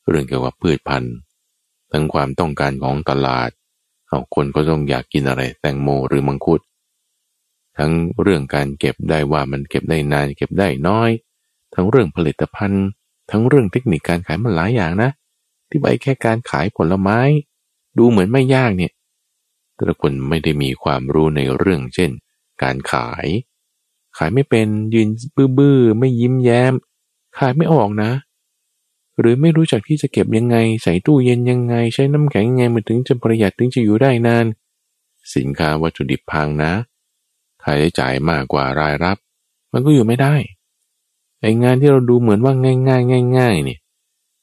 Speaker 1: เรื่องเกี่ยวกับพืชพันธุ์ทั้งความต้องการของตลาดเอาคนก็ต้องอยากกินอะไรแตงโมหรือมังคุด ทั้งเรื่องการเก็บได้ว่ามันเก็บได้นานเก็บได้น้อย ทั้งเรื่องผลิตภัณฑ์ ทั้งเรื่องเทคนิคการขายมันหลายอย่างนะ ที่ไปแค่การขายผลไม้ ดูเหมือนไม่ยากเนี่ย แต่ละคนไม่ได้มีความรู้ในเรื่องเช่น การขาย ขายไม่เป็นยืนบื้อๆไม่ยิ้มแย้ม ขายไม่ออกนะ หรือไม่รู้จักที่จะเก็บยังไง ใส่ตู้เย็นยังไง ใช้น้ำแข็งยังไงมันถึงจะประหยัดถึงจะอยู่ได้นาน สินค้าวัตถุดิบพังนะค่าใช้จ่ายมากกว่ารายรับ มันก็อยู่ไม่ได้ไองานที่เราดูเหมือนว่าง่ายง่ายง่ายเนี่ย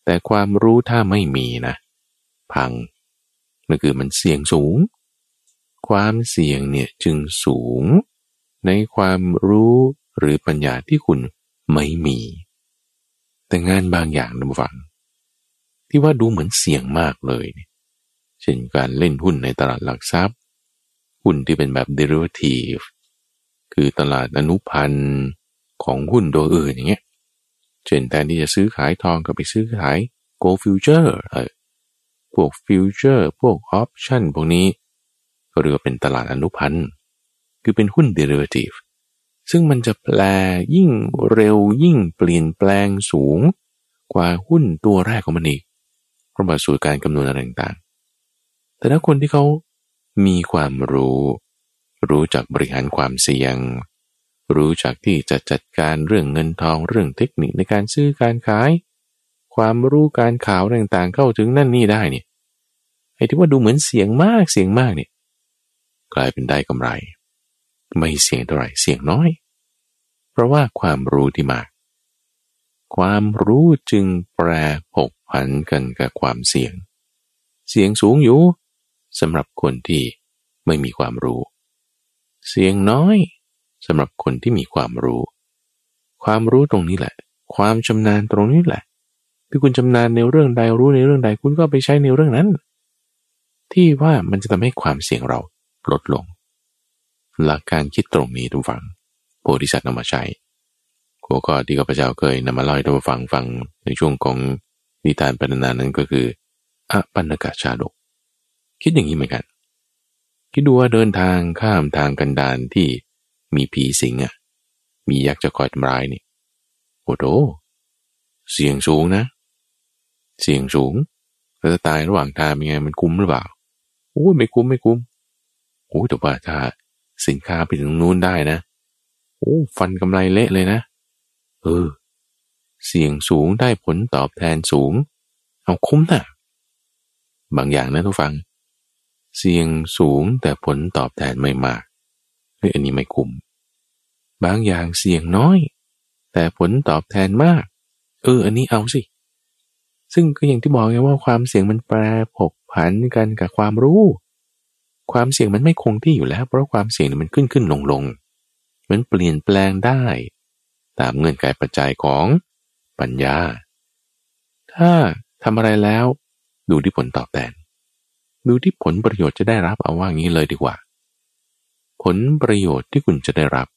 Speaker 1: แต่ความรู้ถ้าไม่มีนะ พังนั่นคือมันเสี่ยงสูง ความเสี่ยงเนี่ยจึงสูง ในความรู้หรือปัญญาที่คุณไม่มี แต่งานบางอย่างนะฟัง ที่ว่าดูเหมือนเสี่ยงมากเลย เช่นการเล่นหุ้นในตลาดหลักทรัพย์ หุ้นที่เป็นแบบ derivative คือตลาดอนุพันธ์ของหุ้นตัวอื่นอย่างเงี้ย เช่นแทนที่จะซื้อขายทองก็ไปซื้อขาย gold future เออพวก future พวก option พวกนี้ เรียกว่าเป็นตลาดอนุพันธ์คือเป็นหุ้น derivative ซึ่งมันจะแปลยิ่งเร็วยิ่งเปลี่ยนแปลงสูง กว่าหุ้นตัวแรกของมันอีกเพราะว่าสูตรการคำนวณอะไรต่างๆ แต่ถ้าคนที่เขามีความรู้ รู้จักบริหารความเสี่ยง รู้จักที่จะจัดการเรื่องเงินทองเรื่องเทคนิคในการซื้อการขาย ความรู้การข่าวต่างๆเข้าถึงนั่นนี่ได้เนี่ยไอ้ที่ว่าดูเหมือนเสียงมากเสียงมากเนี่ย กลายเป็นได้กำไร ไม่เสี่ยงเท่าไหร่เสี่ยงน้อย เพราะว่าความรู้ที่มาก ความรู้จึงแปรผกผันกันกับความเสี่ยง เสี่ยงสูงอยู่สำหรับคนที่ไม่มีความรู้ เสี่ยงน้อยสำหรับคนที่มีความรู้ ความรู้ตรงนี้แหละ ความชำนาญตรงนี้แหละที่คุณชำนาญในเรื่องใดรู้ในเรื่องใดคุณก็ไปใช้ในเรื่องนั้น ที่ว่ามันจะทำให้ความเสี่ยงเรา ลดลง หลักการคิดตรงนี้ทุกฝังโพธิสัตว์นำมาใช้หัวข้อที่ข้าพเจ้าเคยนำมาเล่าให้ทุกฝังฟังในช่วงของนิทานปรนานั้นก็คืออปันกาชาดก คิดอย่างนี้เหมือนกัน คิดดูว่าเดินทางข้ามทางกันดานที่มีผีสิงอะ มียักษ์จะคอยทำร้ายนี่โอ้โหเสี่ยงสูงนะ เสี่ยงสูงแล้วจะตายระหว่างทางยังไงมันคุ้มหรือเปล่าโอ้ไม่คุ้มไม่คุ้ม โอ้แต่ว่าถ้าสินค้าไปถึงนู้นได้นะ โอ้ฟันกำไรเละเลยนะ เออ เสี่ยงสูงได้ผลตอบแทนสูง เอาคุ้มนะบางอย่างนะทุกฟัง เสี่ยงสูงแต่ผลตอบแทนไม่มากเฮ้ยอันนี้ไม่คุ้มบางอย่างเสี่ยงน้อย แต่ผลตอบแทนมาก เออ อันนี้เอาสิ ซึ่งก็อย่างที่บอกไงว่าความเสี่ยงมันแปรผกผันกันกับความรู้ ความเสี่ยงมันไม่คงที่อยู่แล้ว เพราะความเสี่ยงมันขึ้นขึ้นลงลงมันเปลี่ยนแปลงได้ ตามเงื่อนไขปัจจัยของปัญญา ถ้าทำอะไรแล้ว ดูที่ผลตอบแทน ดูที่ผลประโยชน์จะได้รับเอาว่างี้เลยดีกว่า ผลประโยชน์ที่คุณจะได้รับ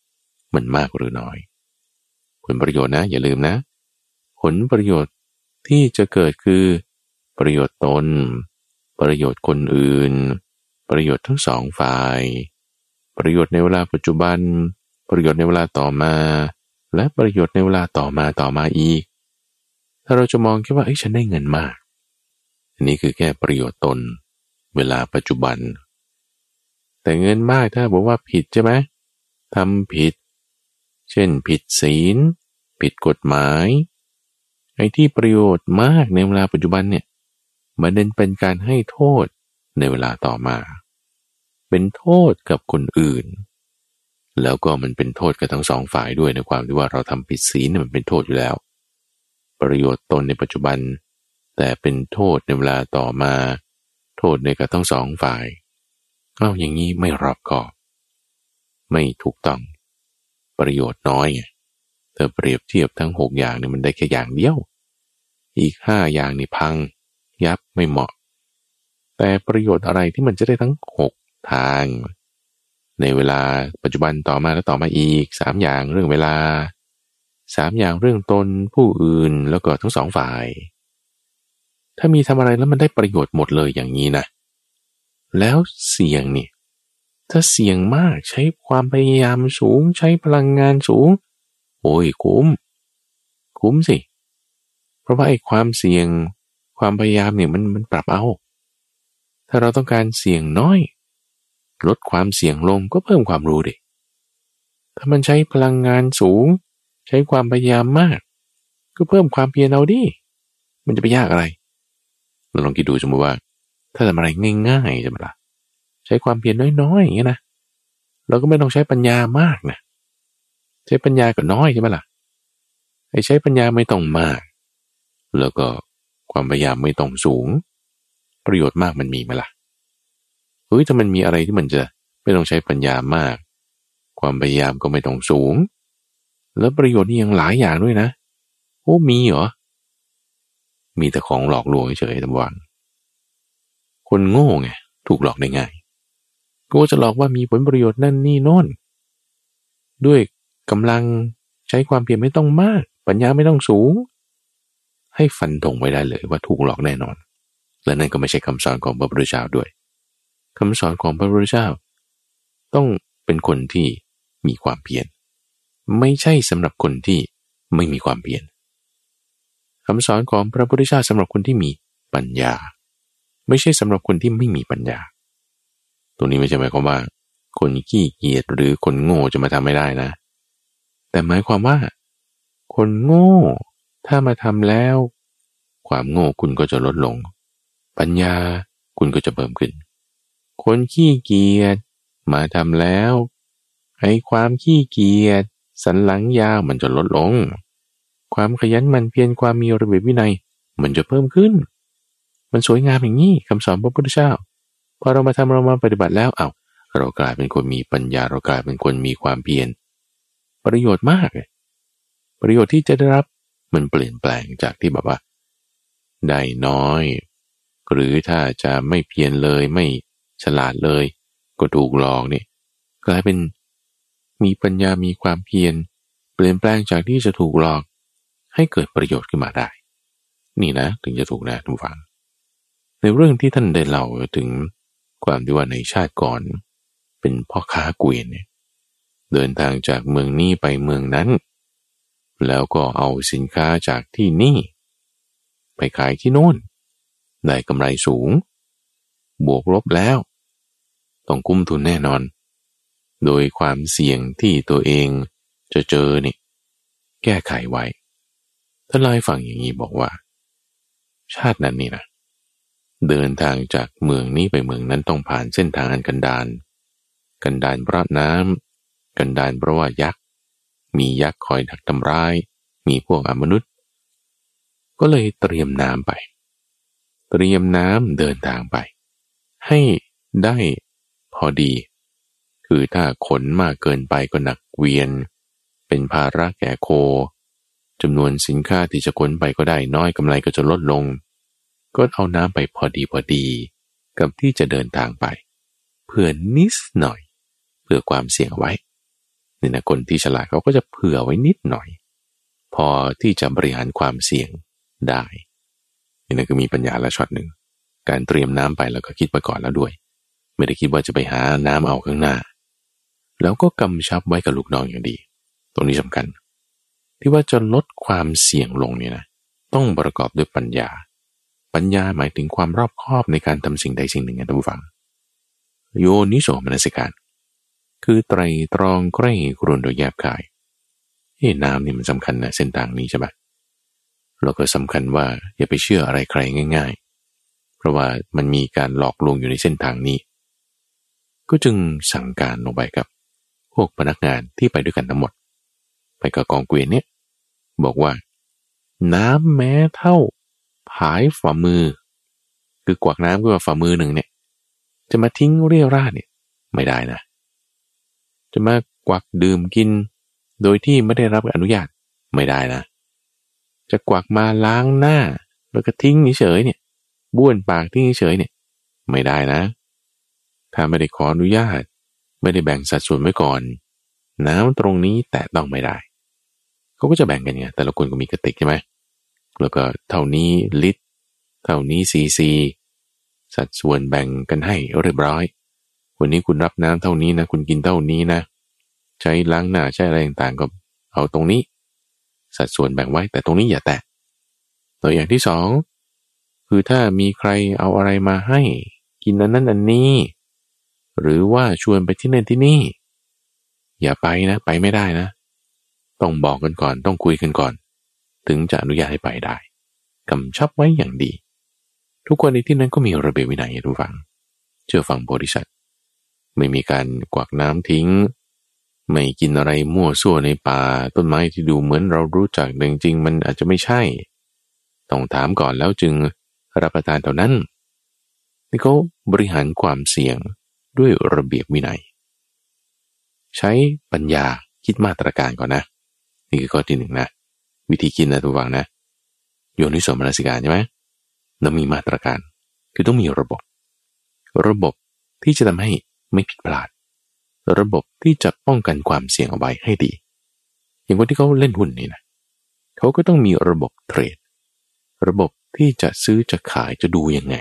Speaker 1: มันมากหรือน้อย ผลประโยชน์นะ อย่าลืมนะ ผลประโยชน์ที่จะเกิดคือ ประโยชน์ตน ประโยชน์คนอื่น ประโยชน์ทั้งสองฝ่าย ประโยชน์ในเวลาปัจจุบัน ประโยชน์ในเวลาต่อมา และประโยชน์ในเวลาต่อมาต่อมาอีก ถ้าเราจะมองแค่ว่าไอ้ฉันได้เงินมากอันนี้คือแค่ประโยชน์ตน เวลาปัจจุบัน แต่เงินมากถ้าบอกว่าผิดใช่ไหมทำผิด เช่นผิดศีล ผิดกฎหมายไอ้ที่ประโยชน์มากในเวลาปัจจุบันเนี่ยมันเด่นเป็นการให้โทษในเวลาต่อมา เป็นโทษกับคนอื่น แล้วก็มันเป็นโทษกับทั้งสองฝ่ายด้วยในความที่ว่าเราทำผิดศีลมันเป็นโทษอยู่แล้ว ประโยชน์ตนในปัจจุบัน แต่เป็นโทษในเวลาต่อมา โทษในกับทั้งสองฝ่ายเอาอย่างนี้ไม่รอบคอบ ไม่ถูกต้อง ประโยชน์น้อยเธอเปรียบเทียบทั้งหกอย่างเนี่ยมันได้แค่อย่างเดียว อีกห้าอย่างนี่พัง ยับไม่เหมาะ แต่ประโยชน์อะไรที่มันจะได้ทั้งหก ทาง ในเวลาปัจจุบันต่อมาแล้วต่อมาอีกสามอย่างเรื่องเวลาสามอย่างเรื่องตนผู้อื่นแล้วก็ทั้งสองฝ่าย ถ้ามีทำอะไรแล้วมันได้ประโยชน์หมดเลยอย่างนี้นะ แล้วเสี่ยงนี่ถ้าเสี่ยงมากใช้ความพยายามสูงใช้พลังงานสูง โอ้ยคุ้ม คุ้มสิ เพราะว่าไอ้ความเสี่ยงความพยายามเนี่ยมันมันปรับเอา ถ้าเราต้องการเสี่ยงน้อย ลดความเสี่ยงลงก็เพิ่มความรู้ดิถ้ามันใช้พลังงานสูง ใช้ความพยายามมาก ก็เพิ่มความเพียรเอาดิมันจะไปยากอะไรเราลองคิดดูสมมติว่า ถ้าทำอะไรง่ายๆจะมาละใช้ความเพียรน้อยๆอย่างนี้นะเราก็ไม่ต้องใช้ปัญญามากนะใช้ปัญญาก็น้อยใช่ไหมล่ะไอ้ใช้ปัญญาไม่ต้องมาก แล้วก็ความพยายามไม่ต้องสูง ประโยชน์มากมันมีไหมล่ะ เฮ้ยถ้ามันมีอะไรที่มันจะไม่ต้องใช้ปัญญามาก ความพยายามก็ไม่ต้องสูง แล้วประโยชน์นี่ยังหลายอย่างด้วยนะ โอ้มีเหรอ มีแต่ของหลอกลวงเฉยๆทั้งวันคนโง่ไงถูกหลอกได้ง่ายก็จะหลอกว่ามีผลประโยชน์นั่นนี่โน่น ด้วยกำลังใช้ความเพียรไม่ต้องมาก ปัญญาไม่ต้องสูง ให้ฟันธงไว้ได้เลยว่าถูกหลอกแน่นอน และนั่นก็ไม่ใช่คำสอนของพระพุทธเจ้าด้วย คำสอนของพระพุทธเจ้า ต้องเป็นคนที่มีความเพียรไม่ใช่สำหรับคนที่ไม่มีความเพียรคำสอนของพระพุทธเจ้าสำหรับคนที่มีปัญญา ไม่ใช่สำหรับคนที่ไม่มีปัญญา ตรงนี้ไม่ใช่หมายความว่า คนขี้เกียจหรือคนโง่จะมาทำไม่ได้นะ แต่หมายความว่า คนโง่ ถ้ามาทำแล้ว ความโง่คุณก็จะลดลง ปัญญาคุณก็จะเพิ่มขึ้น คนขี้เกียจมาทำแล้วไอ้ความขี้เกียจสันหลังยาวมันจะลดลง ความขยันมันเพียรความมีระเบียบวินัยมันจะเพิ่มขึ้น มันสวยงามอย่างนี้คำสอนพระพุทธเจ้าพอเรามาทำเรามาปฏิบัติแล้วเอา้าเรากลายเป็นคนมีปัญญาเรากลายเป็นคนมีความเพียรประโยชน์มาก ประโยชน์ที่จะได้รับมันเปลี่ยนแปลงจากที่แบบว่าได้น้อย หรือถ้าจะไม่เพียรเลยไม่ ฉลาดเลย ก็ถูกหลอกนี่กลายเป็นมีปัญญามีความเพียรเปลี่ยนแปลงจากที่จะถูกหลอกให้เกิดประโยชน์ขึ้นมาได้ นี่นะถึงจะถูกนะทุกฝัง ในเรื่องที่ท่านได้เล่าถึงความที่ว่าในชาติก่อน เป็นพ่อค้าเกวียนเดินทางจากเมืองนี้ไปเมืองนั้น แล้วก็เอาสินค้าจากที่นี่ ไปขายที่โน่นได้กำไรสูง บวกลบแล้ว ต้องกุ้มทุนแน่นอน โดยความเสี่ยงที่ตัวเองจะเจอนี่แก้ไขไว้ท่านเล่าให้ฟังอย่างนี้บอกว่า ชาตินั้นนี่นะเดินทางจากเมืองนี้ไปเมืองนั้นต้องผ่านเส้นทางอันกันดาน กันดานเพราะน้ำกันดานเพราะว่ายักษ์ มียักษ์คอยดักทำร้าย มีพวกอมนุษย์ ก็เลยเตรียมน้ำไป เตรียมน้ำเดินทางไป ให้ได้ อดี คือถ้าขนมากเกินไปก็หนักเวียน เป็นภาระแก่โคจำนวนสินค้าที่จะขนไปก็ได้น้อยกำไรก็จะลดลง ก็เอาน้ำไปพอดีพอดี กับที่จะเดินทางไปเพื่อนิดหน่อย เพื่อความเสี่ยงไว้นี่นะคนที่ฉลาดเขาก็จะเผื่อไว้นิดหน่อย พอที่จะบริหารความเสี่ยงได้นี่นะคือมีปัญญาละช็อตหนึ่งการเตรียมน้ำไปแล้วก็คิดมาก่อนแล้วด้วย ไม่ได้คิดว่าจะไปหาน้ำเอาข้างหน้า แล้วก็กำชับไว้กับลูกน้องอย่างดี ตรงนี้สำคัญ ที่ว่าจะลดความเสี่ยงลงเนี่ยนะ ต้องประกอบด้วยปัญญา ปัญญาหมายถึงความรอบคอบในการทำสิ่งใดสิ่งหนึ่งนะท่านผู้ฟัง โยนิโสมนสิการ คือไตรตรองใกล้ครวนโดยแยบกายเฮ้น้ำนี่มันสำคัญนะเส้นทางนี้ใช่ไหมเราก็สำคัญว่าอย่าไปเชื่ออะไรใครง่าย ๆ เพราะว่ามันมีการหลอกลวงอยู่ในเส้นทางนี้ ก็จึงสั่งการลงไปกับพวกพนักงานที่ไปด้วยกันทั้งหมด ไปกับกองเกวียนเนี่ยบอกว่า น้ำแม้เท่าผายฝ่ามือ คือกวากน้ำก็ว่าฝ่ามือหนึ่งเนี่ย จะมาทิ้งเรี่ยราดเนี่ยไม่ได้นะ จะมากวักดื่มกิน โดยที่ไม่ได้รับอนุญาตไม่ได้นะ จะกวักมาล้างหน้า แล้วก็ทิ้งเฉยเนี่ยบ้วนปากทิ้งเฉยเนี่ย ไม่ได้นะ ถ้าไม่ได้ขออนุญาต ไม่ได้แบ่งสัดส่วนไว้ก่อน น้ำตรงนี้แตะต้องไม่ได้ เขาก็จะแบ่งกันไงแต่ละคนก็มีกระติกใช่ไหมแล้วก็เท่านี้ลิตร เท่านี้ซีซี สัดส่วนแบ่งกันให้เรียบร้อย วันนี้คุณรับน้ำเท่านี้นะ คุณกินเท่านี้นะ ใช้ล้างหน้าใช้อะไรต่างๆก็เอาตรงนี้ สัดส่วนแบ่งไว้ แต่ตรงนี้อย่าแตะตัวอย่างที่สองคือถ้ามีใครเอาอะไรมาให้ กินนั้นนั้นอันนี้ หรือว่าชวนไปที่นั่นที่นี่ อย่าไปนะ ไปไม่ได้นะ ต้องบอกกันก่อนต้องคุยกันก่อน ถึงจะอนุญาตให้ไปได้กำชับไว้อย่างดี ทุกคนในที่นั้นก็มีระเบียบวินัยทุกฝัง เชื่อฟังบริษัทไม่มีการกวักน้ำทิ้ง ไม่กินอะไรมั่วซั่วในป่า ต้นไม้ที่ดูเหมือนเรารู้จักแต่จริงๆมันอาจจะไม่ใช่ ต้องถามก่อนแล้วจึงรับประทานเท่านั้นนี่เขาบริหารความเสี่ยง ด้วยระเบียบวินัย ใช้ปัญญาคิดมาตรการก่อนนะ นี่คือข้อที่หนึ่งนะ วิธีคิดนะทุกฝังนะ โยนิสมนสิการใช่ไหมต้องมีมาตรการ คือต้องมีระบบ ระบบที่จะทำให้ไม่ผิดพลาด ระบบที่จะป้องกันความเสี่ยงเอาไว้ให้ดี อย่างคนที่เขาเล่นหุ้นนี่นะเขาก็ต้องมีระบบเทรด ระบบที่จะซื้อจะขายจะดูยังไง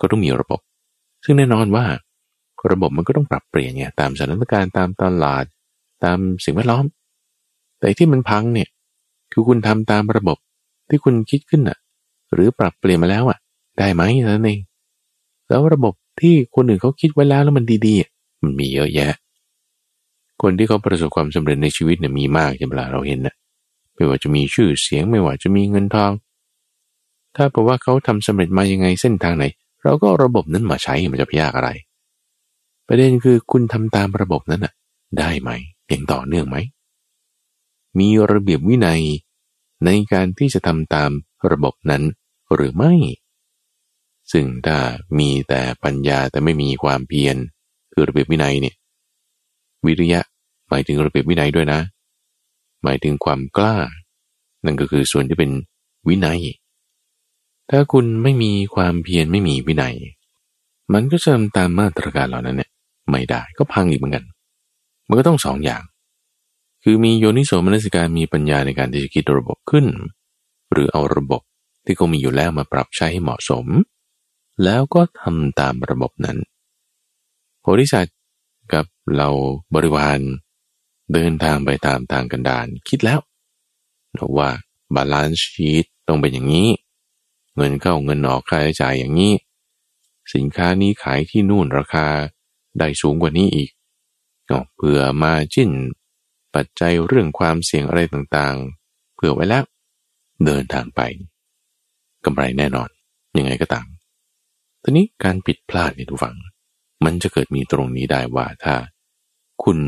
Speaker 1: ก็ต้องมีระบบ ซึ่งแน่นอนว่า ระบบมันก็ต้องปรับเปลี่ยนเนี่ยตามสถานการณ์ตามตลาด ตามสิ่งแวดล้อม แต่ที่มันพังเนี่ยคือคุณทำตามระบบที่คุณคิดขึ้นอะ หรือปรับเปลี่ยนมาแล้วอะ ได้ไหมนั่นเองแล้วระบบที่คนอื่นเขาคิดไว้แล้วแล้วมันดีๆ มันมีเยอะแยะ คนที่เขาประสบความสำเร็จในชีวิตเนี่ยมีมากใช่ไหมล่ะเราเห็นนะไม่ว่าจะมีชื่อเสียงไม่ว่าจะมีเงินทอง ถ้าบอกว่าเขาทำสำเร็จมายังไงเส้นทางไหน เราก็ระบบนั้นมาใช้มันจะพยากอะไร ประเด็นคือคุณทำตามระบบนั้นอะ ได้ไหมอย่างต่อเนื่องไหม มีระเบียบวินัยในการที่จะทำตามระบบนั้นหรือไม่ ซึ่งถ้ามีแต่ปัญญาแต่ไม่มีความเพียรคือระเบียบวินัยเนี่ย วิริยะหมายถึงระเบียบวินัยด้วยนะ หมายถึงความกล้า นั่นก็คือส่วนที่เป็นวินัย ถ้าคุณไม่มีความเพียรไม่มีวินัย มันก็จะทำตามมาตรการเหล่านั้นเนี่ย ไม่ได้ก็พังอีกเหมือนกัน มันก็ต้องสองอย่าง คือมีโยนิโสมนสิการมีปัญญาในการที่จะคิดระบบขึ้น หรือเอาระบบที่เขามีอยู่แล้วมาปรับใช้ให้เหมาะสม แล้วก็ทำตามระบบนั้นโพธิสัตว์กับเหล่าบริวารเดินทางไปตามทางกันดารคิดแล้วว่า balance sheet ต้องเป็นอย่างนี้ เงินเข้าเงินออกค่าใช้จ่ายอย่างนี้ สินค้านี้ขายที่นู่นราคา ได้สูงกว่านี้อีกเผื่อ margin ปัจจัยเรื่องความเสี่ยงอะไรต่างๆ เผื่อไว้แล้ว เดินทางไปกำไรแน่นอน ยังไงก็ตามทีนี้การผิดพลาดในทุกฝัง มันจะเกิดมีตรงนี้ได้ว่าถ้า คุณ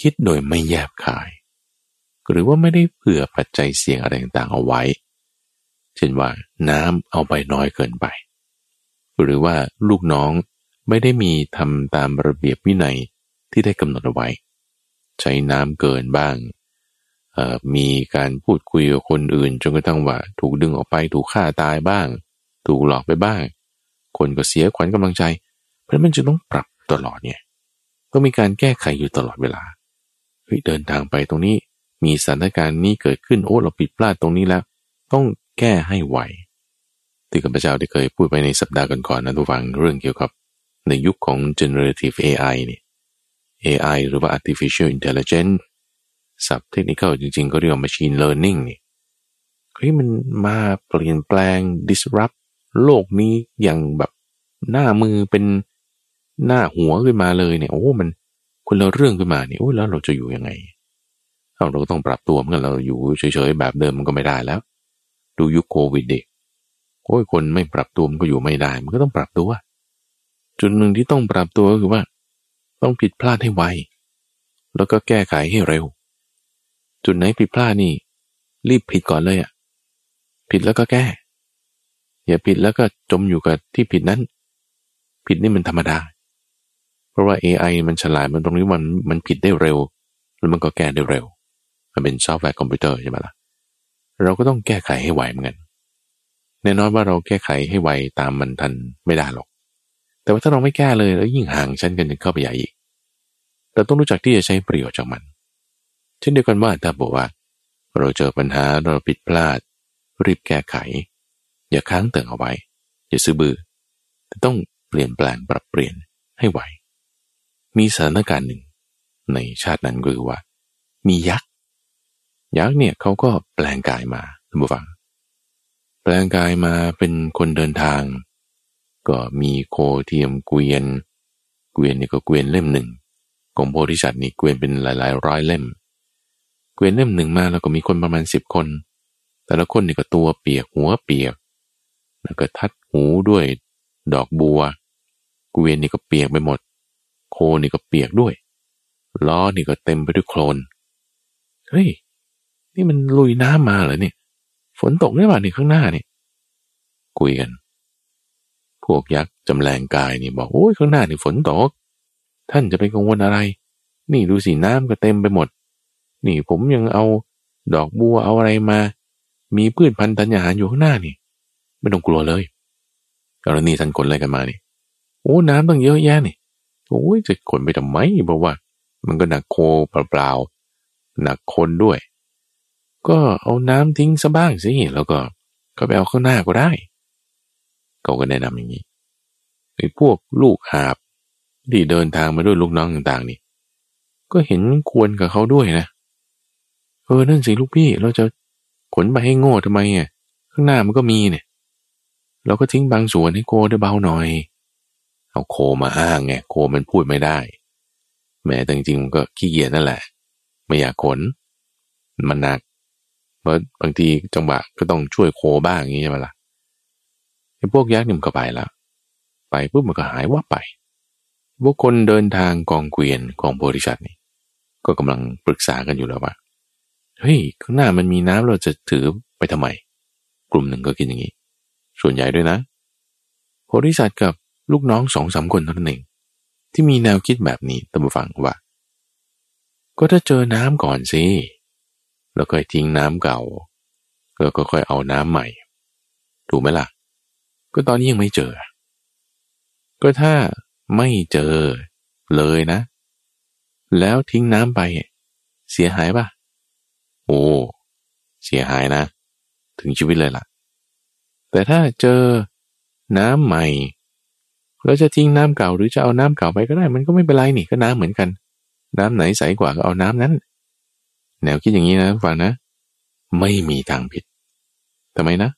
Speaker 1: คิดโดยไม่แยบคาย หรือว่าไม่ได้เผื่อปัจจัยเสี่ยงอะไรต่างๆเอาไว้ เช่นว่าน้ำเอาไปน้อยเกินไป หรือว่าลูกน้อง ไม่ได้มีทำตามระเบียบวินัยที่ได้กำหนดเอาไว้ ใช้น้ำเกินบ้าง มีการพูดคุยกับคนอื่นจนกระทั่งว่าถูกดึงออกไปถูกฆ่าตายบ้าง ถูกหลอกไปบ้าง คนก็เสียขวัญกำลังใจ เพราะมันจะต้องปรับตลอดเนี่ยก็มีการแก้ไขอยู่ตลอดเวลาเฮ้ยเดินทางไปตรงนี้มีสถานการณ์นี้เกิดขึ้นโอ้เราผิดพลาดตรงนี้แล้ว ต้องแก้ให้ไวที่ข้าพเจ้าได้เคยพูดไปในสัปดาห์ก่อนๆนะทุกฝังเรื่องเกี่ยวกับ ในยุคของ generative AI นี่ AI หรือว่า artificial intelligence ศัพท์เทคนิคจริงๆ ก็เรียกว่า machine learning นี่เฮ้ยมันมาเปลี่ยนแปลง disrupt โลกนี้อย่างแบบหน้ามือเป็นหน้าหัวขึ้นมาเลยเนี่ย โอ้ มันคนละเรื่องขึ้นมาเนี่ยโอ้แล้วเราจะอยู่ยังไงเราก็ต้องปรับตัวเมื่อเราอยู่เฉยๆแบบเดิมมันก็ไม่ได้แล้ว ดูยุคโควิดเด็กโอ้ยคนไม่ปรับตัวมันก็อยู่ไม่ได้ มันก็ต้องปรับตัว จุดหนึ่งที่ต้องปรับตัวก็คือว่า ต้องผิดพลาดให้ไว แล้วก็แก้ไขให้เร็ว จุดไหนผิดพลาดนี่ รีบผิดก่อนเลยอะ่ะ ผิดแล้วก็แก้ อย่าผิดแล้วก็จมอยู่กับที่ผิดนั้น ผิดนี่มันธรรมดา เพราะว่า AI มันฉลาดมันตรงนี้มันมันผิดได้เร็ว แล้วมันก็แก้ได้เร็ว มันเป็นซอฟต์แวร์คอมพิวเตอร์ใช่ไหมล่ะเราก็ต้องแก้ไขให้ไวเหมือนกันแน่นอนว่าเราแก้ไขให้ไวตามมันทันไม่ได้หรอก แต่ว่าถ้าเราไม่แก้เลยแล้วยิ่งห่างชั้นกันเข้าไปใหญ่อีก เราต้องรู้จักที่จะใช้ประโยชน์จากมัน เช่นเดียวกันว่าถ้าบอกว่า เราเจอปัญหาเราผิดพลาด รีบแก้ไข อย่าค้างเติ่งเอาไว้ อย่าซื้อบือแต่ต้องเปลี่ยนแปลงปรับเปลี่ยนให้ไหว มีสถานการณ์หนึ่ง ในชาตินั้นก็คือว่า มียักษ์ยักษ์เนี่ยเขาก็แปลงกายมาท่านผู้ฟัง แปลงกายมาเป็นคนเดินทาง ก็มีโคเทียมเกวียน เกวียนนี่ก็เกวียนเล่มหนึ่งของโพธิสัตว์นี่เกวียนเป็นหลายๆ ร้อยเล่ม เกวียนเล่มหนึ่งมาแล้วก็มีคนประมาณสิบคน แต่ละคนนี่ก็ตัวเปียกหัวเปียก แล้วก็ทัดหูด้วยดอกบัว เกวียนนี่ก็เปียกไปหมด โคนี่ก็เปียกด้วย ล้อนี่ก็เต็มไปด้วยโคลน เฮ้ย นี่มันลุยน้ำมาเหรอเนี่ย ฝนตกได้ป่ะนี่ข้างหน้านี่ คุยกัน พวกยักษ์จำแรงกายนี่บอกโอ้ยข้างหน้านี่ฝนตก ท่านจะไปกังวลอะไร นี่ดูสิน้ำก็เต็มไปหมด นี่ผมยังเอาดอกบัวเอาอะไรมา มีพืชพันธุ์ธัญญาหารอยู่ข้างหน้านี่ ไม่ต้องกลัวเลยกรณีท่านขนอะไรกันมานี่โอ้น้ำต้องเยอะแยะนี่โอ้ยจะขนไปทำไมบอกว่า มันก็หนักโคเปล่าๆหนักคนด้วย ก็เอาน้ำทิ้งซะบ้างสิแล้วก็ก็ไปเอาข้างหน้าก็ได้ เขาก็แนะนำอย่างนี้ไอ้พวกลูกหาบที่เดินทางมาด้วยลูกน้องต่างๆนี่ ก็เห็นควรกับเขาด้วยนะ เออนั่นสิลูกพี่เราจะขนไปให้โง่ทำไมอะข้างหน้ามันก็มีเนี่ย เราก็ทิ้งบางส่วนให้โคได้เบาหน่อย เอาโคมาอ้างไงโคมันพูดไม่ได้แม้แต่จริงๆมันก็ขี้เกียจนั่นแหละ ไม่อยากขน มันหนักเพราะบางทีจังหวะก็ต้องช่วยโคบ้างอย่างนี้ใช่ไหมล่ะ ไอ้พวกยักษ์นี่มันก็ไปแล้วไปปุ๊บมันก็หายว่าไปพวกคนเดินทางกองเกวียนของบริษัทนี่ก็กำลังปรึกษากันอยู่แล้วว่าเฮ้ยข้างหน้ามันมีน้ำเราจะถือไปทำไม กลุ่มหนึ่งก็คิดอย่างนี้ ส่วนใหญ่ด้วยนะบริษัทกับลูกน้องสองสามคนเท่านั้นเองที่มีแนวคิดแบบนี้ตั้งฟังว่า ก็ถ้าเจอน้ำก่อนสิแล้วก็ทิ้งน้ำเก่าแล้วก็ค่อยเอาน้ำใหม่ ถูกไหมล่ะ ก็ตอนนี้ยังไม่เจอ ก็ถ้าไม่เจอเลยนะ แล้วทิ้งน้ำไป เสียหายปะโอ้เสียหายนะ ถึงชีวิตเลยล่ะ แต่ถ้าเจอน้ำใหม่แล้วจะทิ้งน้ำเก่าหรือจะเอาน้ำเก่าไปก็ได้ มันก็ไม่เป็นไรนี่ก็น้ำเหมือนกัน น้ำไหนใสกว่าก็เอาน้ำนั้น แนวคิดอย่างนี้นะฟังนะ ไม่มีทางผิดทำไมนะ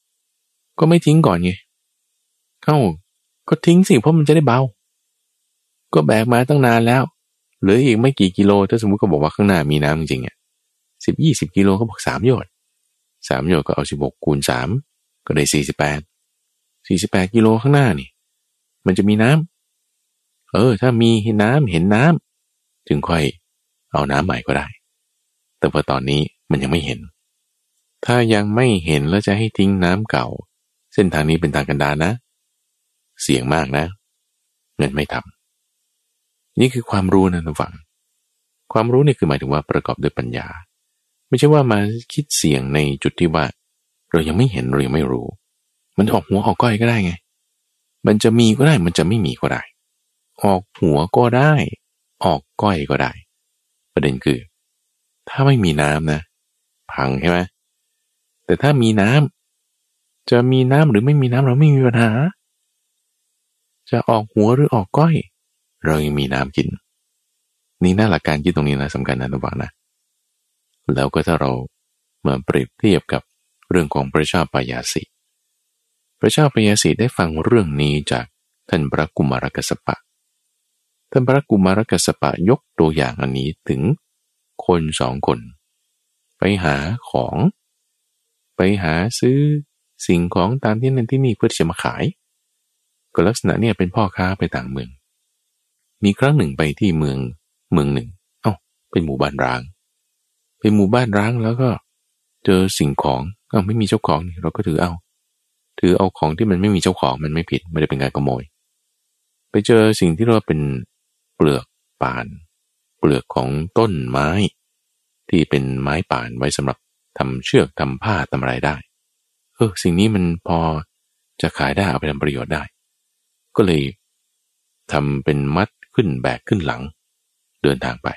Speaker 1: ก็ไม่ทิ้งก่อนไง เข้า ก็ทิ้งสิเพราะมันจะได้เบา ก็แบกมาตั้งนานแล้ว เหลืออีกไม่กี่กิโล ถ้าสมมติก็บอกว่าข้างหน้ามีน้ำจริงๆอะสิบยี่สิบกิโลเขาบอกสามโยชน์สามโยชน์ก็เอาสิบหกคูณสามก็ได้สี่สิบแปดสี่สิบแปดกิโลข้างหน้านี่ มันจะมีน้ำเออ ถ้ามีน้ำเห็นน้ำถึงค่อยเอาน้ำใหม่ก็ได้ แต่พอตอนนี้มันยังไม่เห็น ถ้ายังไม่เห็นแล้วจะให้ทิ้งน้ำเก่า เส้นทางนี้เป็นทางกันดารนะ เสี่ยงมากนะเงินไม่ทำนี่คือความรู้นะทุกฝัง ความรู้นี่คือหมายถึงว่าประกอบด้วยปัญญา ไม่ใช่ว่ามาคิดเสี่ยงในจุดที่ว่า เรายังไม่เห็นเรายังไม่รู้ มันออกหัวออกก้อยก็ได้ไง มันจะมีก็ได้มันจะไม่มีก็ได้ ออกหัวก็ได้ ออกก้อยก็ได้ ประเด็นคือ ถ้าไม่มีน้ำนะ พังใช่ไหมแต่ถ้ามีน้ำจะมีน้ำหรือไม่มีน้ำเราไม่มีปัญหา จะออกหัวหรือออกก้อย เรายังมีน้ำกิน นี่น่าหลักการคิดตรงนี้นะสำคัญนะทุกฝังนะ แล้วก็ถ้าเรามาเปรียบเทียบกับเรื่องของพระชาปยาสิพระเจ้าพยาสีได้ฟังเรื่องนี้จากท่านพระกุมารกัสปะ ท่านพระกุมารกัสปะยกตัวอย่างอันนี้ถึงคนสองคน ไปหาของ ไปหาซื้อสิ่งของตามที่นั่นที่นี่เพื่อจะมาขาย ก็ลักษณะเนี่ยเป็นพ่อค้าไปต่างเมือง มีครั้งหนึ่งไปที่เมืองเมืองหนึ่ง เอา้าเป็นหมู่บ้านร้าง เป็นหมู่บ้านร้างแล้วก็ เจอสิ่งของเอา้าไม่มีเจ้าของเราก็ถือเอา ถือเอาของที่มันไม่มีเจ้าของมันไม่ผิดไม่ได้เป็นการขโมย ไปเจอสิ่งที่เราเป็นเปลือกป่าน เปลือกของต้นไม้ ที่เป็นไม้ป่านไว้สำหรับทำเชือกทำผ้าทำอะไรได้ เออสิ่งนี้มันพอจะขายได้เอาไปทำประโยชน์ได้ ก็เลยทำเป็นมัดขึ้นแบกขึ้นหลัง เดินทางไป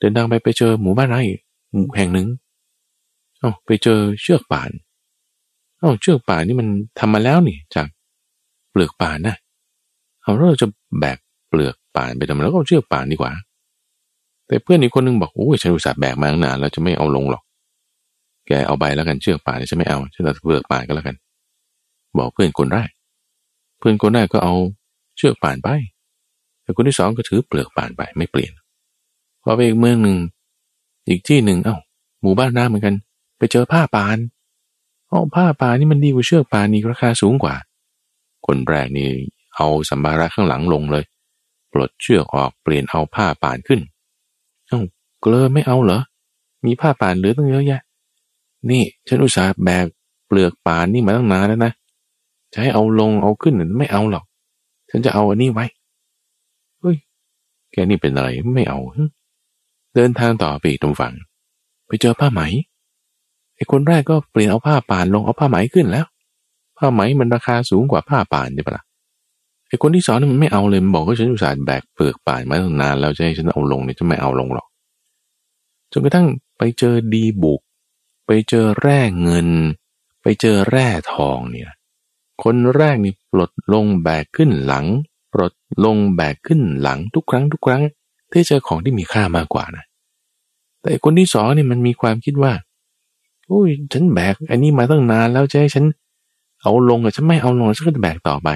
Speaker 1: เดินทางไปไปเจอหมู่บ้านไร่แห่งหนึ่งเอ้าไปเจอเชือกป่านเอ้าเชือกป่านนี่มันทำมาแล้วนี่จากเปลือกป่านนะเอาเราจะแบกเปลือกป่านไปทำไมแล้วก็เชือกป่านดีกว่า แต่เพื่อนอีกคนนึงบอกโอ้ยฉันอุตส่าห์แบกมาตั้งนานแล้วจะไม่เอาลงหรอก แกเอาใบแล้วกันเชือกป่านฉันไม่เอาฉันเอาเปลือกป่านก็แล้วกัน บอกเพื่อนคนแรก เพื่อนคนแรกก็เอาเชือกป่านไปแต่คนที่สองก็ถือเปลือกป่านไปไม่เปลี่ยนพอไปอีกเมืองหนึ่ง อีกที่หนึ่งเอา้าหมู่บ้านน้าเหมือนกัน ไปเจอผ้าป่านเอาผ้าป่านนี่มันดีกว่าเชือกป่านนี่ราคาสูงกว่า คนแรกนี่เอาสัมภาระข้างหลังลงเลย ปลดเชือกออกเปลี่ยนเอาผ้าป่านขึ้นเอ้าเกลอไม่เอาเหรอ มีผ้าป่านเหลือตั้งเยอะแยะ นี่ฉันอุตส่าห์แบกเปลือกป่านนี่มาตั้งนานแล้วนะ จะให้เอาลงเอาขึ้นไม่เอาหรอก ฉันจะเอาอันนี้ไว้ เฮ้ย แกนี่เป็นอะไรไม่เอา เดินทางต่อไปตรงฝั่ง ไปเจอผ้าไหม ไอ้คนแรกก็เปลี่ยนเอาผ้าป่านลงเอาผ้าไหมขึ้นแล้ว ผ้าไหมมันราคาสูงกว่าผ้าป่านใช่ปะละ่ะ ไอ้คนที่สองนี่มันไม่เอาเลยมันบอกว่าฉันอุตส่าห์แบกเปลือกป่านมาตั้งนานแล้วจะให้ฉันเอาลงเนี่ยจะไม่เอาลงหรอก จนกระทั่งไปเจอดีบุก ไปเจอแร่เงิน ไปเจอแร่ทองเนี่ย คนแรกนี่ปลดลงแบกขึ้นหลัง ปลดลงแบกขึ้นหลังทุกครั้งทุกครั้งที่เจอของที่มีค่ามากกว่านะ แต่คนที่สองนี่มันมีความคิดว่าโอ้ยฉันแบกอันนี้มาตั้งนานแล้วจะให้ฉันเอาลงอะฉันไม่เอาลงฉันก็จะแบกต่อไป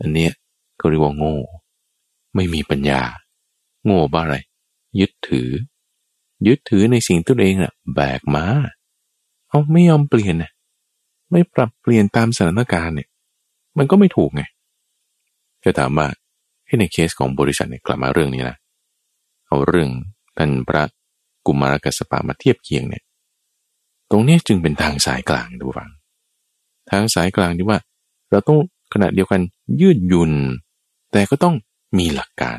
Speaker 1: อันเนี้ยก็เรียกว่าโง่ ไม่มีปัญญา โง่บ้าอะไร ยึดถือ ยึดถือในสิ่งตัวเองอะแบกมา เอาไม่ยอมเปลี่ยนนะ ไม่ปรับเปลี่ยนตามสถานการณ์เนี่ย มันก็ไม่ถูกไงจะถามว่าให้ในเคสของบริษัทเนี่ยกลับมาเรื่องนี้นะเอาเรื่องท่านพระกุมารกัสปะมาเทียบเคียงเนี่ย ตรงนี้จึงเป็นทางสายกลางดูฟัง ทางสายกลางที่ว่า เราต้องขณะเดียวกันยืดหยุ่นแต่ก็ต้องมีหลักการ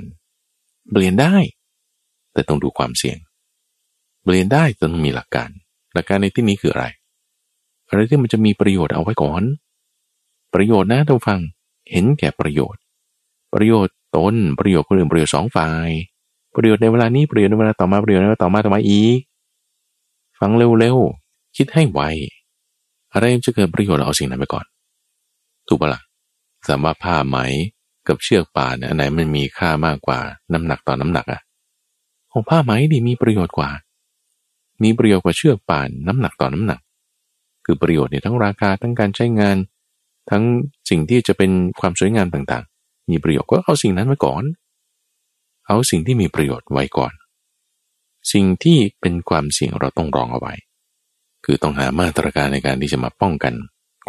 Speaker 1: เปลี่ยนได้ แต่ต้องดูความเสี่ยง เปลี่ยนได้แต่ต้องมีหลักการ หลักการในที่นี้คืออะไร อะไรที่มันจะมีประโยชน์เอาไว้ก่อน ประโยชน์นะท่านฟังเห็นแก่ประโยชน์ ประโยชน์ตนประโยชน์คนอื่นประโยชน์สองฝ่าย ประโยชน์ในเวลานี้ประโยชน์ในเวลาต่อมาประโยชน์ในเวลาต่อมาต่อมาอีก ฟังเร็วคิดให้ไวอะไรจะเกิดประโยชน์เราเอาสิ่งนั้นไปก่อน ถูกปะละ่ะสามารถผ้าไหมกับเชือกป่านอันไหนมันมีค่ามากกว่าน้ำหนักต่อน้ำหนักอะของผ้าไหมดีมีประโยชน์กว่า มีประโยชน์กว่าเชือกป่านน้ำหนักต่อน้ำหนัก คือประโยชน์ในทั้งราคาทั้งการใช้งาน ทั้งสิ่งที่จะเป็นความสวยงามต่างๆ มีประโยชน์ก็เอาสิ่งนั้นไว้ก่อน เอาสิ่งที่มีประโยชน์ไว้ก่อน สิ่งที่เป็นความเสี่ยงเราต้องรองเอาไว้ คือต้องหามาตรการในการที่จะมาป้องกัน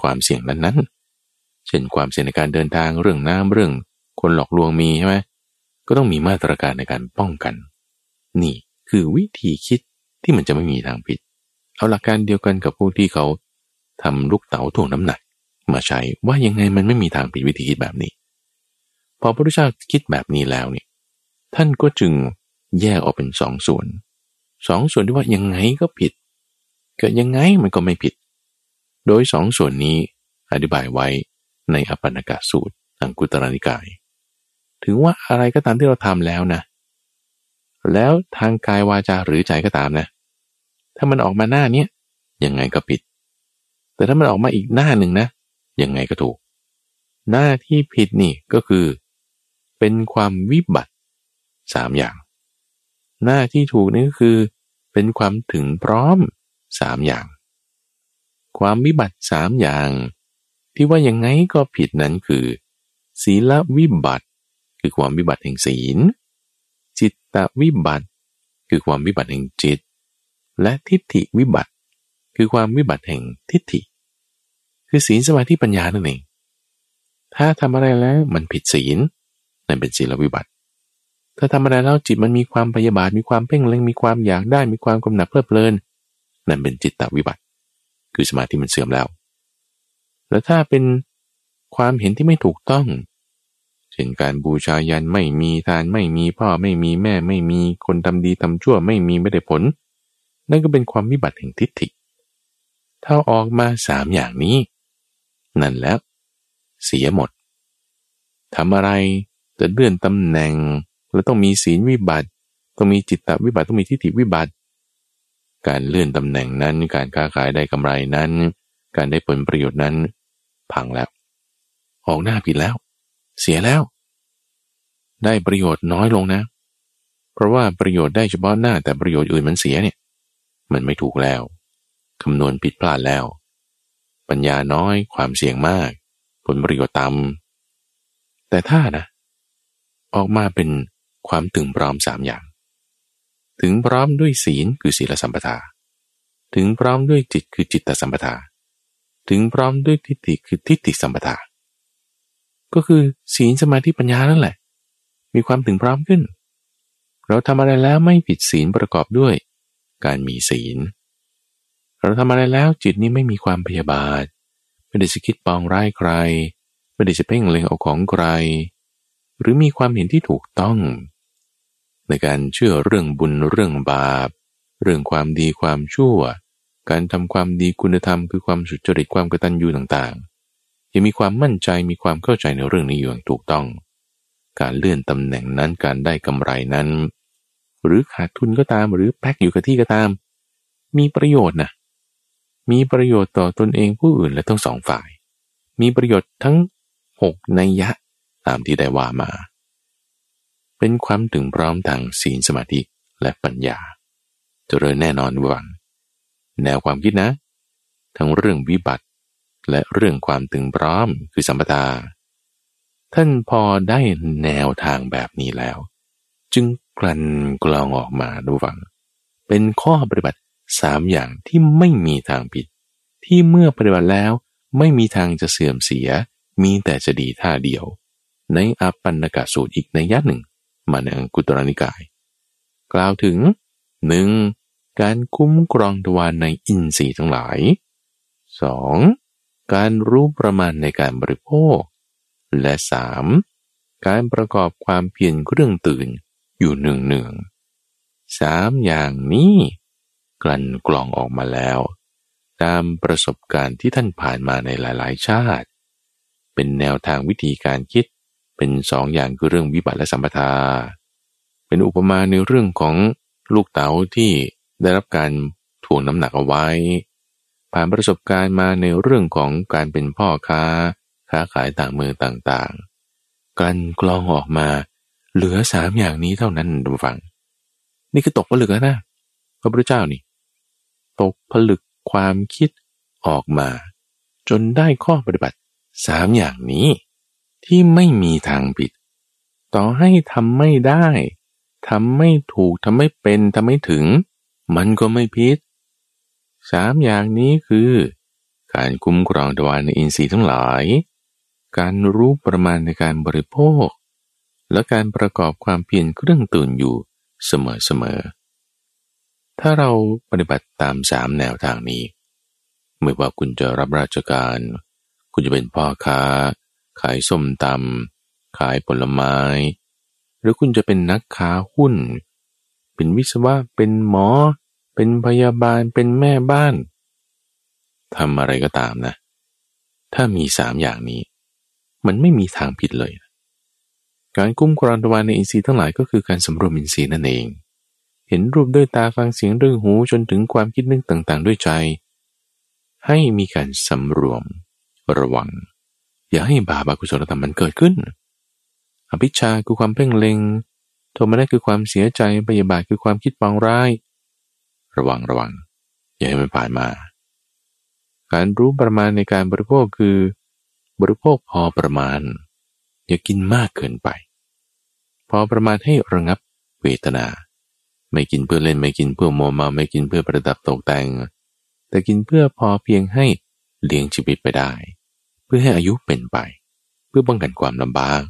Speaker 1: ความเสี่ยงนั้นๆ เช่นความเสี่ยงในการเดินทางเรื่องน้ำเรื่อง คนหลอกลวงมีใช่ไหมก็ต้องมีมาตรการในการป้องกัน นี่คือวิธีคิดที่มันจะไม่มีทางผิด เอาหลักการเดียวกันกับผู้ที่เขา ทำลูกเต๋าถ่วงน้ำหนัก มาใช้ว่ายังไงมันไม่มีทางผิดวิธีคิดแบบนี้ พอพระพุทธเจ้าคิดแบบนี้แล้วนี่ท่านก็จึงแยกออกเป็นสองส่วนสองส่วนที่ว่ายังไงก็ผิดเกิดยังไงมันก็ไม่ผิด โดยสองส่วนนี้อธิบายไว้ในอปันกาสูตรอังกุตรนิกาย ถึงว่าอะไรก็ตามที่เราทำแล้วนะ แล้วทางกายวาจาหรือใจก็ตามนะ ถ้ามันออกมาหน้าเนี้ยยังไงก็ผิด แต่ถ้ามันออกมาอีกหน้าหนึ่งนะยังไงก็ถูก หน้าที่ผิดนี่ก็คือ เป็นความวิบัติสามอย่าง หน้าที่ถูกนี่ก็คือ เป็นความถึงพร้อมสามอย่าง ความวิบัติสามอย่าง ที่ว่ายังไงก็ผิดนั้นคือ ศีลวิบัติคือความวิบัติแห่งศีล จิตตวิบัติคือความวิบัติแห่งจิต และทิฏฐิวิบัติ คือความวิบัติแห่งทิฏฐิ คือศีลสมาธิปัญญานั่นเอง ถ้าทำอะไรแล้วมันผิดศีลนั่นเป็นศีลวิบัติ ถ้าทำอะไรแล้วจิตมันมีความพยาบาทมีความเพ่งเล็งมีความอยากได้มีความกำหนัดเพลิดเพลินนั่นเป็นจิตตวิบัติ คือสมาธิมันเสื่อมแล้ว แล้วถ้าเป็นความเห็นที่ไม่ถูกต้อง เช่นการบูชายันไม่มีทานไม่มีพ่อไม่มีแม่ไม่มีคนทำดีทำชั่วไม่มีไม่ได้ผล นั่นก็เป็นความวิบัติแห่งทิฏฐิ ถ้าออกมาสามอย่างนี้ นั่นแล้ว เสียหมดทำอะไรจะเลื่อนตำแหน่ง แล้วต้องมีศีลวิบัติ ต้องมีจิตตวิบัติต้องมีทิฏฐิวิบัติ การเลื่อนตำแหน่งนั้น การค้าขายได้กำไรนั้น การได้ผลประโยชน์นั้น พังแล้ว ออกหน้าผิดแล้ว เสียแล้ว ได้ประโยชน์น้อยลงนะ เพราะว่าประโยชน์ได้เฉพาะหน้าแต่ประโยชน์อื่นมันเสียเนี่ย มันไม่ถูกแล้ว คำนวณผิดพลาดแล้ว ปัญญาน้อยความเสี่ยงมาก ผลประโยชน์ต่ำแต่ถ้านะ ออกมาเป็นความถึงพร้อมสามอย่าง ถึงพร้อมด้วยศีลคือศีลสัมปทา ถึงพร้อมด้วยจิตคือจิตตสัมปทา ถึงพร้อมด้วยทิฏฐิคือทิฏฐิสัมปทา ก็คือศีลสมาธิปัญญานั่นแหละ มีความถึงพร้อมขึ้น เราทำอะไรแล้วไม่ผิดศีลประกอบด้วย การมีศีล เราทำอะไรแล้วจิตนี้ไม่มีความพยาบาท ไม่ได้จะคิดปองร้ายใคร ไม่ได้จะเพ่งเล็งเอาของใคร หรือมีความเห็นที่ถูกต้อง ในการเชื่อเรื่องบุญเรื่องบาป เรื่องความดีความชั่ว การทำความดีคุณธรรมคือความสุจริตความกตัญญูต่างๆยังมีความมั่นใจมีความเข้าใจในเรื่องนี้อย่างถูกต้อง การเลื่อนตำแหน่งนั้นการได้กำไรนั้น หรือขาดทุนก็ตามหรือแพ็กอยู่กับที่ก็ตาม มีประโยชน์นะ มีประโยชน์ต่อตนเองผู้อื่นและทั้งสองฝ่าย มีประโยชน์ทั้งหกในยะตามที่ได้ว่ามา เป็นความถึงพร้อมทางศีลสมาธิและปัญญาจเจริญแน่นอนวังแนวความคิดนะ ทั้งเรื่องวิบัติ และเรื่องความถึงพร้อมคือสัมปทา ท่านพอได้แนวทางแบบนี้แล้ว จึงกลั่นกลองออกมาดูฟัง เป็นข้อปฏิบัติ สามอย่างที่ไม่มีทางผิด ที่เมื่อปฏิบัติแล้วไม่มีทางจะเสื่อมเสีย มีแต่จะดีท่าเดียว ในอัปปันนกาสูตรอีกในยัดหนึ่ง มาในอังกุตรนิกาย กล่าวถึงหนึ่งการคุ้มครองทวารในอินทรีย์ทั้งหลายสองการรู้ประมาณในการบริโภค และสามการประกอบความเพียรเครื่องตื่นอยู่หนึ่งหนึ่งสามอย่างนี้ กลั่นกลองออกมาแล้ว ตามประสบการณ์ที่ท่านผ่านมาในหลาย ๆ ชาติ เป็นแนวทางวิธีการคิดเป็นสองอย่างคือเรื่องวิบัติและสัมปทา เป็นอุปมาในเรื่องของลูกเต๋าที่ได้รับการถ่วงน้ำหนักเอาไว้ ผ่านประสบการณ์มาในเรื่องของการเป็นพ่อค้า ค้าขายต่างเมืองต่างๆ กันกลองออกมาเหลือสามอย่างนี้เท่านั้นดูฟัง นี่คือตกผลึกแล้วนะพระพุทธเจ้านี่ ตกผลึกความคิดออกมา จนได้ข้อปฏิบัติสามอย่างนี้ ที่ไม่มีทางผิด ต่อให้ทำไม่ได้ทำไม่ถูกทำไม่เป็นทำไม่ถึง มันก็ไม่ผิดสามอย่างนี้คือ การคุ้มครองทวารในอินทรีย์ทั้งหลาย การรู้ประมาณในการบริโภค และการประกอบความเพียรเครื่องตื่นอยู่เสมอๆ ถ้าเราปฏิบัติตามสามแนวทางนี้ไม่ว่าคุณจะรับราชการ คุณจะเป็นพ่อค้า ขายส้มตำขายผลไม้ หรือคุณจะเป็นนักค้าหุ้น เป็นวิศวะเป็นหมอ เป็นพยาบาลเป็นแม่บ้านทำอะไรก็ตามนะ ถ้ามีสามอย่างนี้ มันไม่มีทางผิดเลย การกุ้มกรอนตวานในอินทรีย์ทั้งหลายก็คือการสำรวมอินทรีย์นั่นเอง เห็นรูปด้วยตาฟังเสียงด้วยหูจนถึงความคิดนึกต่างๆ ด้วยใจ ให้มีการสำรวม ระวัง อย่าให้บาปอกุศลธรรมมันเกิดขึ้น อภิชาคือความเพ่งเล็ง โทมนัสคือความเสียใจปยาบาทคือความคิดปองร้าย ระวังระวัง อย่าให้มันผ่านมา การรู้ประมาณในการบริโภคคือบริโภคพอประมาณ อย่ากินมากเกินไป พอประมาณให้ระงับเวทนา ไม่กินเพื่อเล่นไม่กินเพื่อโมมาไม่กินเพื่อประดับตกแต่ง แต่กินเพื่อพอเพียงให้เลี้ยงชีวิตไปได้ เพื่อให้อายุเป็นไป เพื่อป้องกันความลำบาก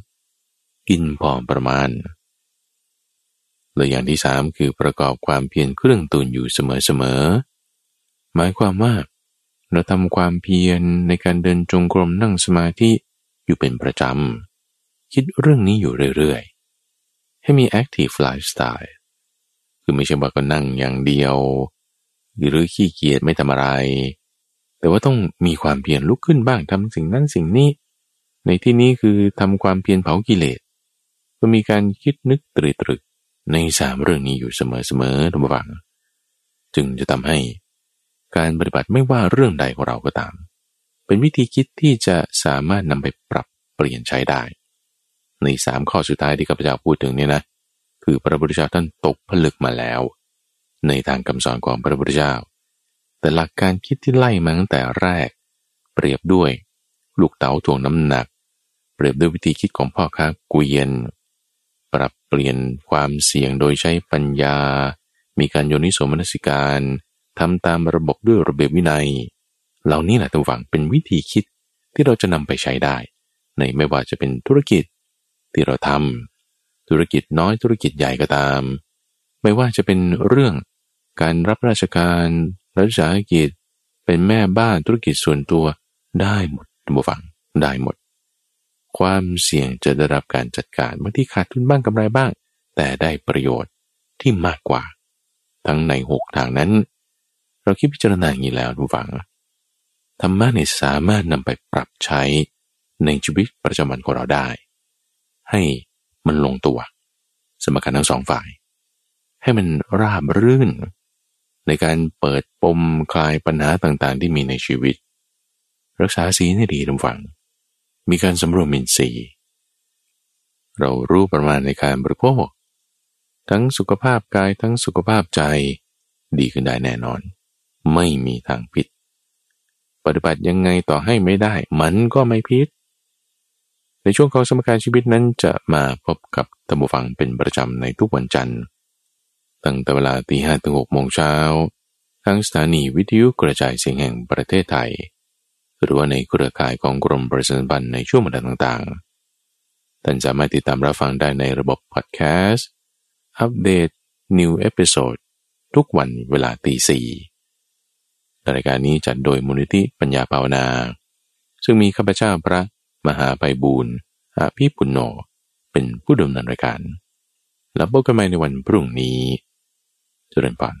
Speaker 1: กินพอประมาณและอย่างที่สามคือประกอบความเพียรเครื่องตุนอยู่เสมอๆหมายความว่าเราทำความเพียรในการเดินจงกรมนั่งสมาธิอยู่เป็นประจำ คิดเรื่องนี้อยู่เรื่อยๆ ให้มี active lifestyle คือไม่ใช่ว่าก็นั่งอย่างเดียว หรือขี้เกียจไม่ทำอะไร แต่ว่าต้องมีความเพียรลุกขึ้นบ้างทำสิ่งนั้นสิ่งนี้ ในที่นี้คือทำความเพียรเผากิเลสก็มีการคิดนึกตรึกตรึกในสามเรื่องนี้อยู่เสมอๆทุกฝังจึงจะทำให้การปฏิบัติไม่ว่าเรื่องใดของเราก็ตาม เป็นวิธีคิดที่จะสามารถนำไปปรับเปลี่ยนใช้ได้ ในสามข้อสุดท้ายที่ข้าพเจ้าพูดถึงเนี่ยนะ คือพระพุทธเจ้าท่านตกผลึกมาแล้ว ในทางคำสอนของพระพุทธเจ้า แต่หลักการคิดที่ไล่มาตั้งแต่แรก เปรียบด้วย ลูกเต๋าถ่วงน้ำหนัก เปรียบด้วยวิธีคิดของพ่อค้ากุยเยนปรับเปลี่ยนความเสี่ยงโดยใช้ปัญญา มีการโยนิโสมนสิการทำตามระบบด้วยระเบียบวินัย เหล่านี้แหละทุกฝังเป็นวิธีคิดที่เราจะนำไปใช้ได้ ในไม่ว่าจะเป็นธุรกิจที่เราทำ ธุรกิจน้อยธุรกิจใหญ่ก็ตาม ไม่ว่าจะเป็นเรื่องการรับราชการรัฐวิสาหกิจ เป็นแม่บ้านธุรกิจส่วนตัวได้หมดทุกฝังได้หมด ความเสี่ยงจะได้รับการจัดการบางที่ขาดทุนบ้างกำไรบ้าง แต่ได้ประโยชน์ที่มากกว่า ทั้งในหกทางนั้น เราคิดพิจารณาอย่างนี้แล้วทุกฝังธรรมะในสามารถนำไปปรับใช้ในชีวิตประจำวันของเราได้ ให้ มันลงตัว สมการทั้งสองฝ่าย ให้มันราบรื่น ในการเปิดปมคลายปัญหาต่างๆ ที่มีในชีวิต รักษาสีให้ดีทุกฝัง มีการสำรวมมินทรีย์เรารู้ประมาณในการบริโภค ทั้งสุขภาพกายทั้งสุขภาพใจดีขึ้นได้แน่นอน ไม่มีทางผิด ปฏิบัติยังไงต่อให้ไม่ได้ มันก็ไม่ผิด ในช่วงของสมการชีวิตนั้นจะมาพบกับตัมบูฟังเป็นประจำในทุกวันจันทร์ตั้งแต่เวลาตีห้ถึงหกโมงเช้าทั้งสถานีวิทยุกระจายเสียงแห่งประเทศไทย หรือว่าในเครือข่ายของกรมประชาสัมพันธ์ในช่วงเวลาต่างๆ ท่านสามารถติดตามรับฟังได้ในระบบพอดแคสต์ อัปเดต New Episode ทุกวันเวลาตีสี่รายการนี้จัดโดยมูลนิธิปัญญาภาวนา ซึ่งมีข้าพเจ้าพระ มหาไปบูรณ์อาภิปุณโญเป็นผู้ดำเนินรายการ แล้วพบกันใหม่ในวันพรุ่งนี้ เจริญพร